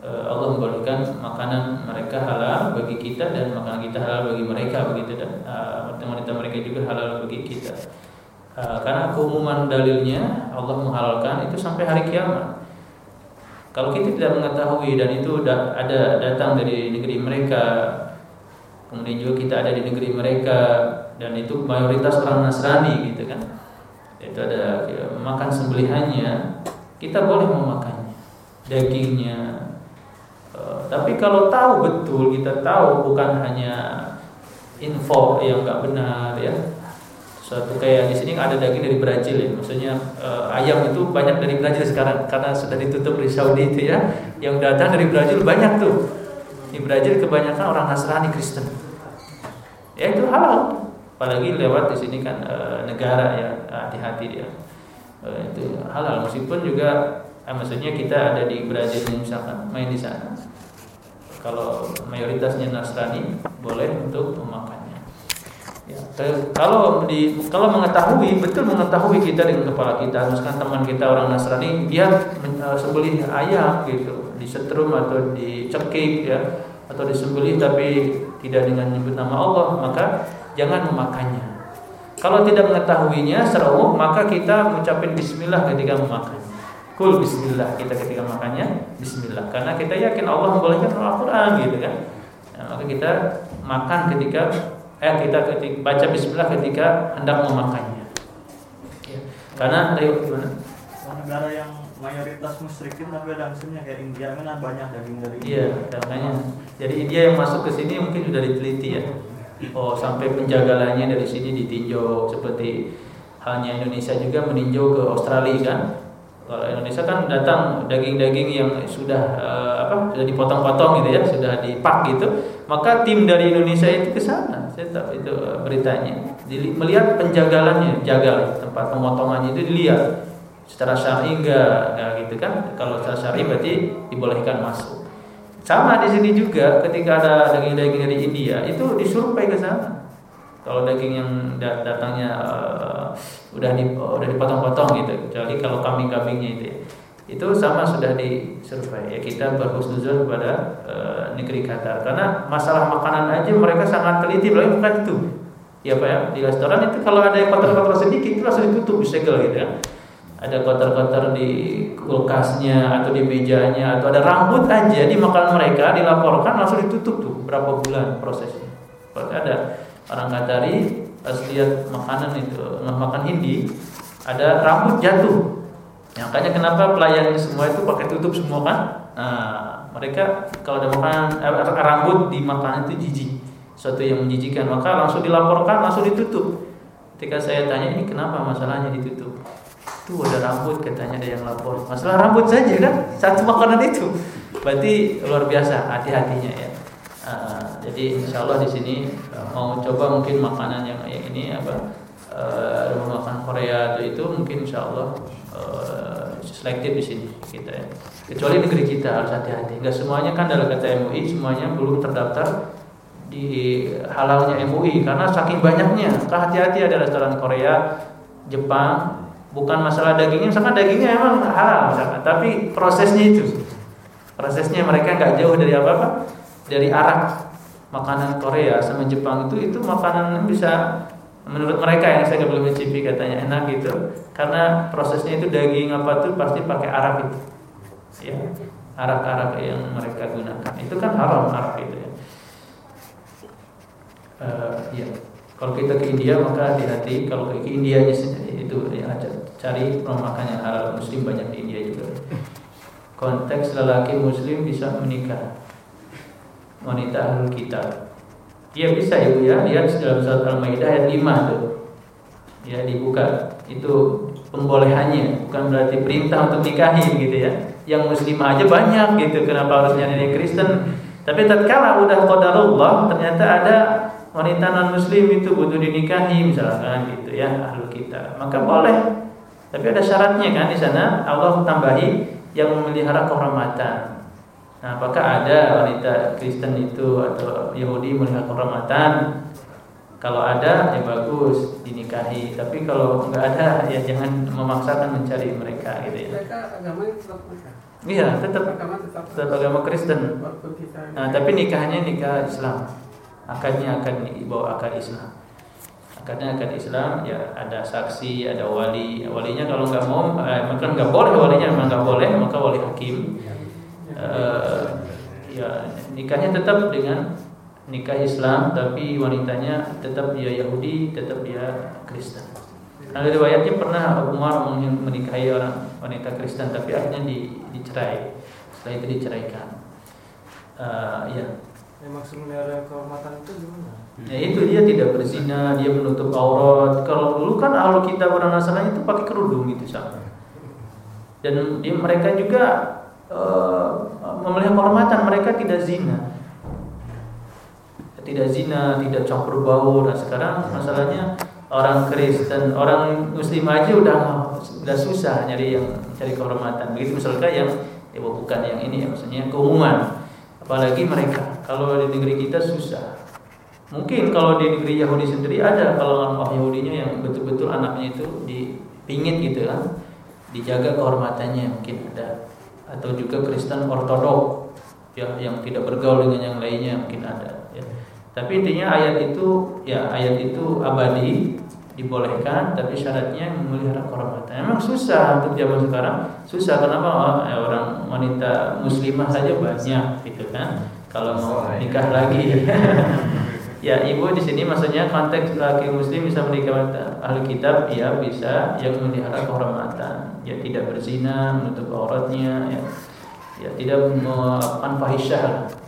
Allah membolehkan makanan mereka halal bagi kita dan makanan kita halal bagi mereka begitu dan wanita mereka juga halal bagi kita. karena keumuman dalilnya Allah menghalalkan itu sampai hari kiamat. Kalau kita tidak mengetahui dan itu ada datang dari negeri mereka, kemudian juga kita ada di negeri mereka dan itu mayoritas orang Nasrani gitu kan, itu ada ya, makan sembelihannya, kita boleh memakannya, dagingnya. Tapi kalau tahu betul, kita tahu bukan hanya info yang nggak benar ya, suatu kayak di sini ada daging dari Brazil ya. Maksudnya uh, ayam itu banyak dari Brazil sekarang karena sudah ditutup di Saudi itu ya. Yang datang dari Brazil banyak tuh. Di Brazil kebanyakan orang Nasrani Kristen. Ya itu halal. Apalagi lewat di sini kan uh, negara ya. Hati-hati dia uh, itu halal. Meskipun juga uh, maksudnya kita ada di Brazil misalkan main di sana kalau mayoritasnya Nasrani boleh untuk memakan Ya, kalau di kalau mengetahui betul mengetahui kita dengan kepala kita, misalkan teman kita orang Nasrani dia uh, sembelih ayam gitu, disetrum atau dicekik ya atau disembelih tapi tidak dengan menyebut nama Allah, maka jangan memakannya. Kalau tidak mengetahuinya secara maka kita mengucapkan bismillah ketika memakan. Kul bismillah kita ketika makannya bismillah karena kita yakin Allah membolehkan Al-Qur'an gitu kan. Nah, maka kita makan ketika eh kita ketika baca bismillah ketika hendak memakannya. Ya. Karena ayo gimana? Negara yang mayoritas musyrikin tapi ada musimnya kayak India kan banyak daging dari Iya, makanya. Jadi India yang masuk ke sini mungkin sudah diteliti ya. Oh, sampai penjagalannya dari sini ditinjau seperti halnya Indonesia juga meninjau ke Australia kan. Kalau Indonesia kan datang daging-daging yang sudah uh, apa sudah dipotong-potong gitu ya, sudah dipak gitu, maka tim dari Indonesia itu ke sana. Saya tahu itu eh, beritanya. Dili melihat penjagalannya jagal. Tempat pemotongannya itu dilihat. Secara syar'i enggak, enggak gitu kan. Kalau secara syar'i berarti dibolehkan masuk. Sama di sini juga ketika ada daging-daging dari India itu disuruh ke sana kalau daging yang datangnya uh, udah di, uh, udah dipotong-potong gitu kecuali kalau kambing-kambingnya itu ya. Itu sama sudah disurvei ya kita berhusnuzon kepada e, negeri Qatar. Karena masalah makanan aja mereka sangat teliti belum bukan itu. Ya pak ya di restoran itu kalau ada yang kotor-kotor sedikit itu langsung ditutup disegel gitu ya. Ada kotor-kotor di kulkasnya atau di mejanya atau ada rambut aja di makanan mereka dilaporkan langsung ditutup tuh berapa bulan prosesnya. Berarti ada orang Qatari pas lihat makanan itu makan Hindi ada rambut jatuh Ya, makanya kenapa pelayan semua itu pakai tutup semua kan? Nah, mereka kalau ada makanan eh, rambut di makanan itu jijik, suatu yang menjijikkan, maka langsung dilaporkan, langsung ditutup. Ketika saya tanya ini kenapa masalahnya ditutup? Itu ada rambut katanya ada yang lapor. Masalah rambut saja kan, satu makanan itu. Berarti luar biasa hati-hatinya ya. Jadi insya Allah di sini uh, mau coba mungkin makanan yang, yang ini apa uh, makan Korea itu, itu mungkin insya Allah uh, selektif di sini kita ya. Kecuali negeri kita harus hati-hati. Enggak semuanya kan dalam kata MUI semuanya belum terdaftar di halalnya MUI karena saking banyaknya. Hati-hati ada restoran Korea, Jepang, bukan masalah dagingnya, misalkan dagingnya emang halal, misalkan. tapi prosesnya itu, prosesnya mereka nggak jauh dari apa apa, dari arak makanan Korea sama Jepang itu itu makanan bisa menurut mereka yang saya belum mencicipi katanya enak gitu. Karena prosesnya itu daging apa tuh pasti pakai arak itu. Ya arak-arak yang mereka gunakan. Itu kan haram arak itu ya. Uh, ya kalau kita ke India maka hati-hati. Kalau ke India itu ya cari rumah makan yang halal. Muslim banyak di India juga. Konteks lelaki muslim bisa menikah wanita ahlul kitab Iya bisa ibu ya lihat dalam surat Al-Maidah ayat 5 tuh. Ya dibuka itu pembolehannya bukan berarti perintah untuk nikahin gitu ya. Yang muslimah aja banyak gitu kenapa harus nyari Kristen. Tapi tatkala udah qadarullah ternyata ada wanita non muslim itu butuh dinikahi misalkan gitu ya ahlu kita. Maka boleh. Tapi ada syaratnya kan di sana Allah tambahi yang memelihara kehormatan. Nah, apakah ada wanita Kristen itu atau Yahudi melihat kehormatan? Kalau ada ya bagus dinikahi, tapi kalau nggak ada ya jangan memaksakan mencari mereka gitu ya. Mereka agamanya tetap mereka. Iya, tetap Agama tetap. tetap agama Kristen. Nah, tapi nikahnya nikah Islam. Akadnya akan dibawa akad Islam. Akadnya akad Islam ya ada saksi, ada wali. Walinya kalau nggak mau, eh, maka nggak boleh walinya memang nggak boleh, maka wali hakim. Eh, ya nikahnya tetap dengan nikah Islam, tapi wanitanya tetap dia Yahudi, tetap dia Kristen. Nah, riwayatnya pernah Umar menikahi orang wanita Kristen, tapi akhirnya di, dicerai. Setelah itu diceraikan. Eh, ya. Yang maksud melihara kehormatan itu gimana? Ya itu dia tidak berzina, dia menutup aurat. Kalau dulu kan kalau kita orang Nasrani itu pakai kerudung gitu sama. Dan dia, mereka juga uh, memelihara kehormatan, mereka tidak zina. Tidak zina, tidak campur baur. Nah sekarang masalahnya orang Kristen, orang Muslim aja udah udah susah nyari yang cari kehormatan. Begitu misalkan yang ya bukan yang ini ya maksudnya keumuman. Apalagi mereka kalau di negeri kita susah. Mungkin kalau di negeri Yahudi sendiri ada kalau orang Yahudinya yang betul-betul anaknya itu dipingit gitu kan, dijaga kehormatannya mungkin ada. Atau juga Kristen Ortodok ya yang tidak bergaul dengan yang lainnya mungkin ada. Ya. Tapi intinya ayat itu ya ayat itu abadi dibolehkan tapi syaratnya memelihara kehormatan. Memang susah untuk zaman sekarang. Susah kenapa ya, orang wanita muslimah saja banyak gitu kan. Kalau mau nikah lagi. ya ibu di sini maksudnya konteks laki muslim bisa menikah ahli kitab ya bisa. Yang memelihara kehormatan. Ya tidak berzina menutup auratnya ya. Ya tidak melakukan fahisyah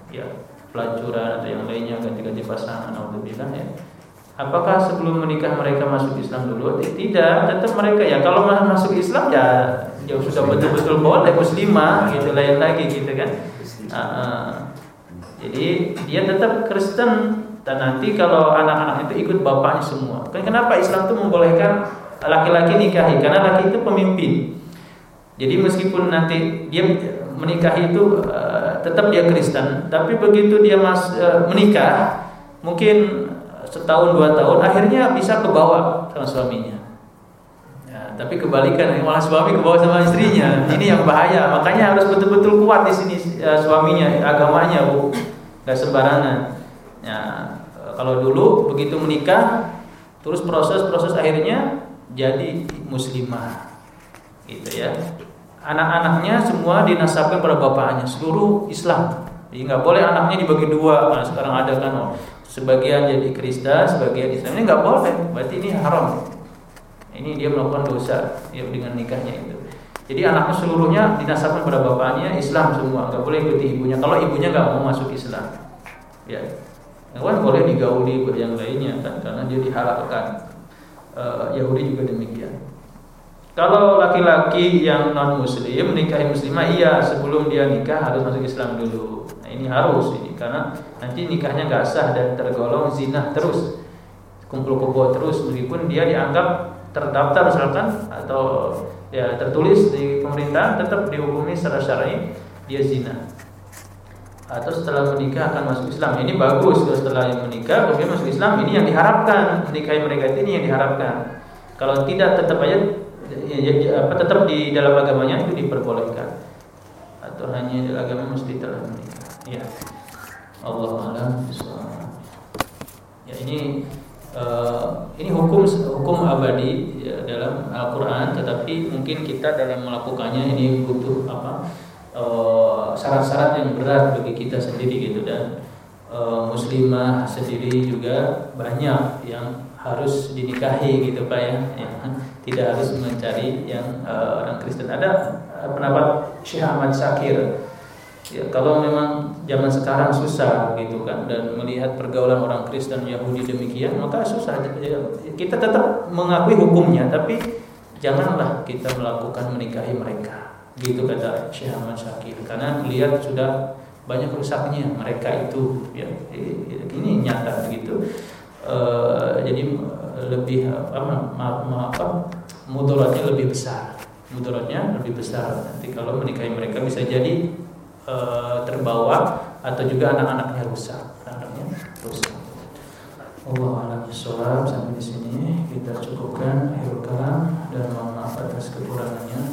ya pelancuran atau yang lainnya ganti-ganti pasangan atau bilang ya. Apakah sebelum menikah mereka masuk Islam dulu? Tidak, tetap mereka. Ya. Kalau masuk Islam ya, ya sudah betul-betul boleh muslimah gitu lain lagi gitu kan. Uh, jadi dia tetap Kristen dan nanti kalau anak-anak itu ikut bapaknya semua. Kan kenapa Islam itu membolehkan laki-laki nikahi? Karena laki itu pemimpin. Jadi meskipun nanti dia menikahi itu uh, tetap dia Kristen, tapi begitu dia mas uh, menikah mungkin setahun dua tahun akhirnya bisa ke bawah sama suaminya ya, tapi kebalikan malah suami ke bawah sama istrinya ini yang bahaya makanya harus betul-betul kuat di sini ya, suaminya agamanya bu nggak sembarangan ya kalau dulu begitu menikah terus proses-proses akhirnya jadi muslimah gitu ya anak-anaknya semua dinasabkan pada bapaknya seluruh Islam jadi nggak boleh anaknya dibagi dua nah, sekarang ada kan oh, sebagian jadi Kristen, sebagian Islam. Ini nggak boleh, berarti ini haram. Ini dia melakukan dosa ya, dengan nikahnya itu. Jadi anaknya seluruhnya dinasabkan pada bapaknya Islam semua, nggak boleh ikuti ibunya. Kalau ibunya nggak mau masuk Islam, ya, kan boleh digauli yang lainnya kan, karena dia dihalalkan. Uh, Yahudi juga demikian. Kalau laki-laki yang non Muslim menikahi muslimah, iya sebelum dia nikah harus masuk Islam dulu. Nah ini harus ini karena nanti nikahnya gak sah dan tergolong zina terus, kumpul kebo terus meskipun dia dianggap terdaftar misalkan atau ya tertulis di pemerintahan tetap dihukumi secara syar'i dia zina. Atau setelah menikah akan masuk Islam. Ini bagus kalau setelah menikah kemudian masuk Islam ini yang diharapkan menikahi mereka ini yang diharapkan. Kalau tidak tetap aja ya, ya, ya, apa tetap di dalam agamanya itu diperbolehkan atau hanya agama mesti telah menikah. Ya. Allah alam Ya ini uh, ini hukum hukum abadi ya, dalam Al-Qur'an tetapi mungkin kita dalam melakukannya ini butuh apa? syarat syarat-syarat yang berat bagi kita sendiri gitu dan uh, muslimah sendiri juga banyak yang harus dinikahi gitu Pak ya. ya tidak harus mencari yang uh, orang Kristen. Ada uh, pendapat Syekh Ahmad Syakir Ya, kalau memang zaman sekarang susah gitu kan dan melihat pergaulan orang Kristen Yahudi demikian, maka susah. Ya, kita tetap mengakui hukumnya, tapi janganlah kita melakukan menikahi mereka. Gitu kata Syekh Ahmad Syakir. Karena melihat sudah banyak rusaknya mereka itu ya ini nyata begitu. E, jadi lebih apa, apa, apa mudaratnya lebih besar. Mudaratnya lebih besar. Nanti kalau menikahi mereka bisa jadi eh, terbawa atau juga anak-anaknya rusak. Anak-anaknya rusak. Allah alam sampai di sini kita cukupkan akhir dan mohon maaf atas kekurangannya.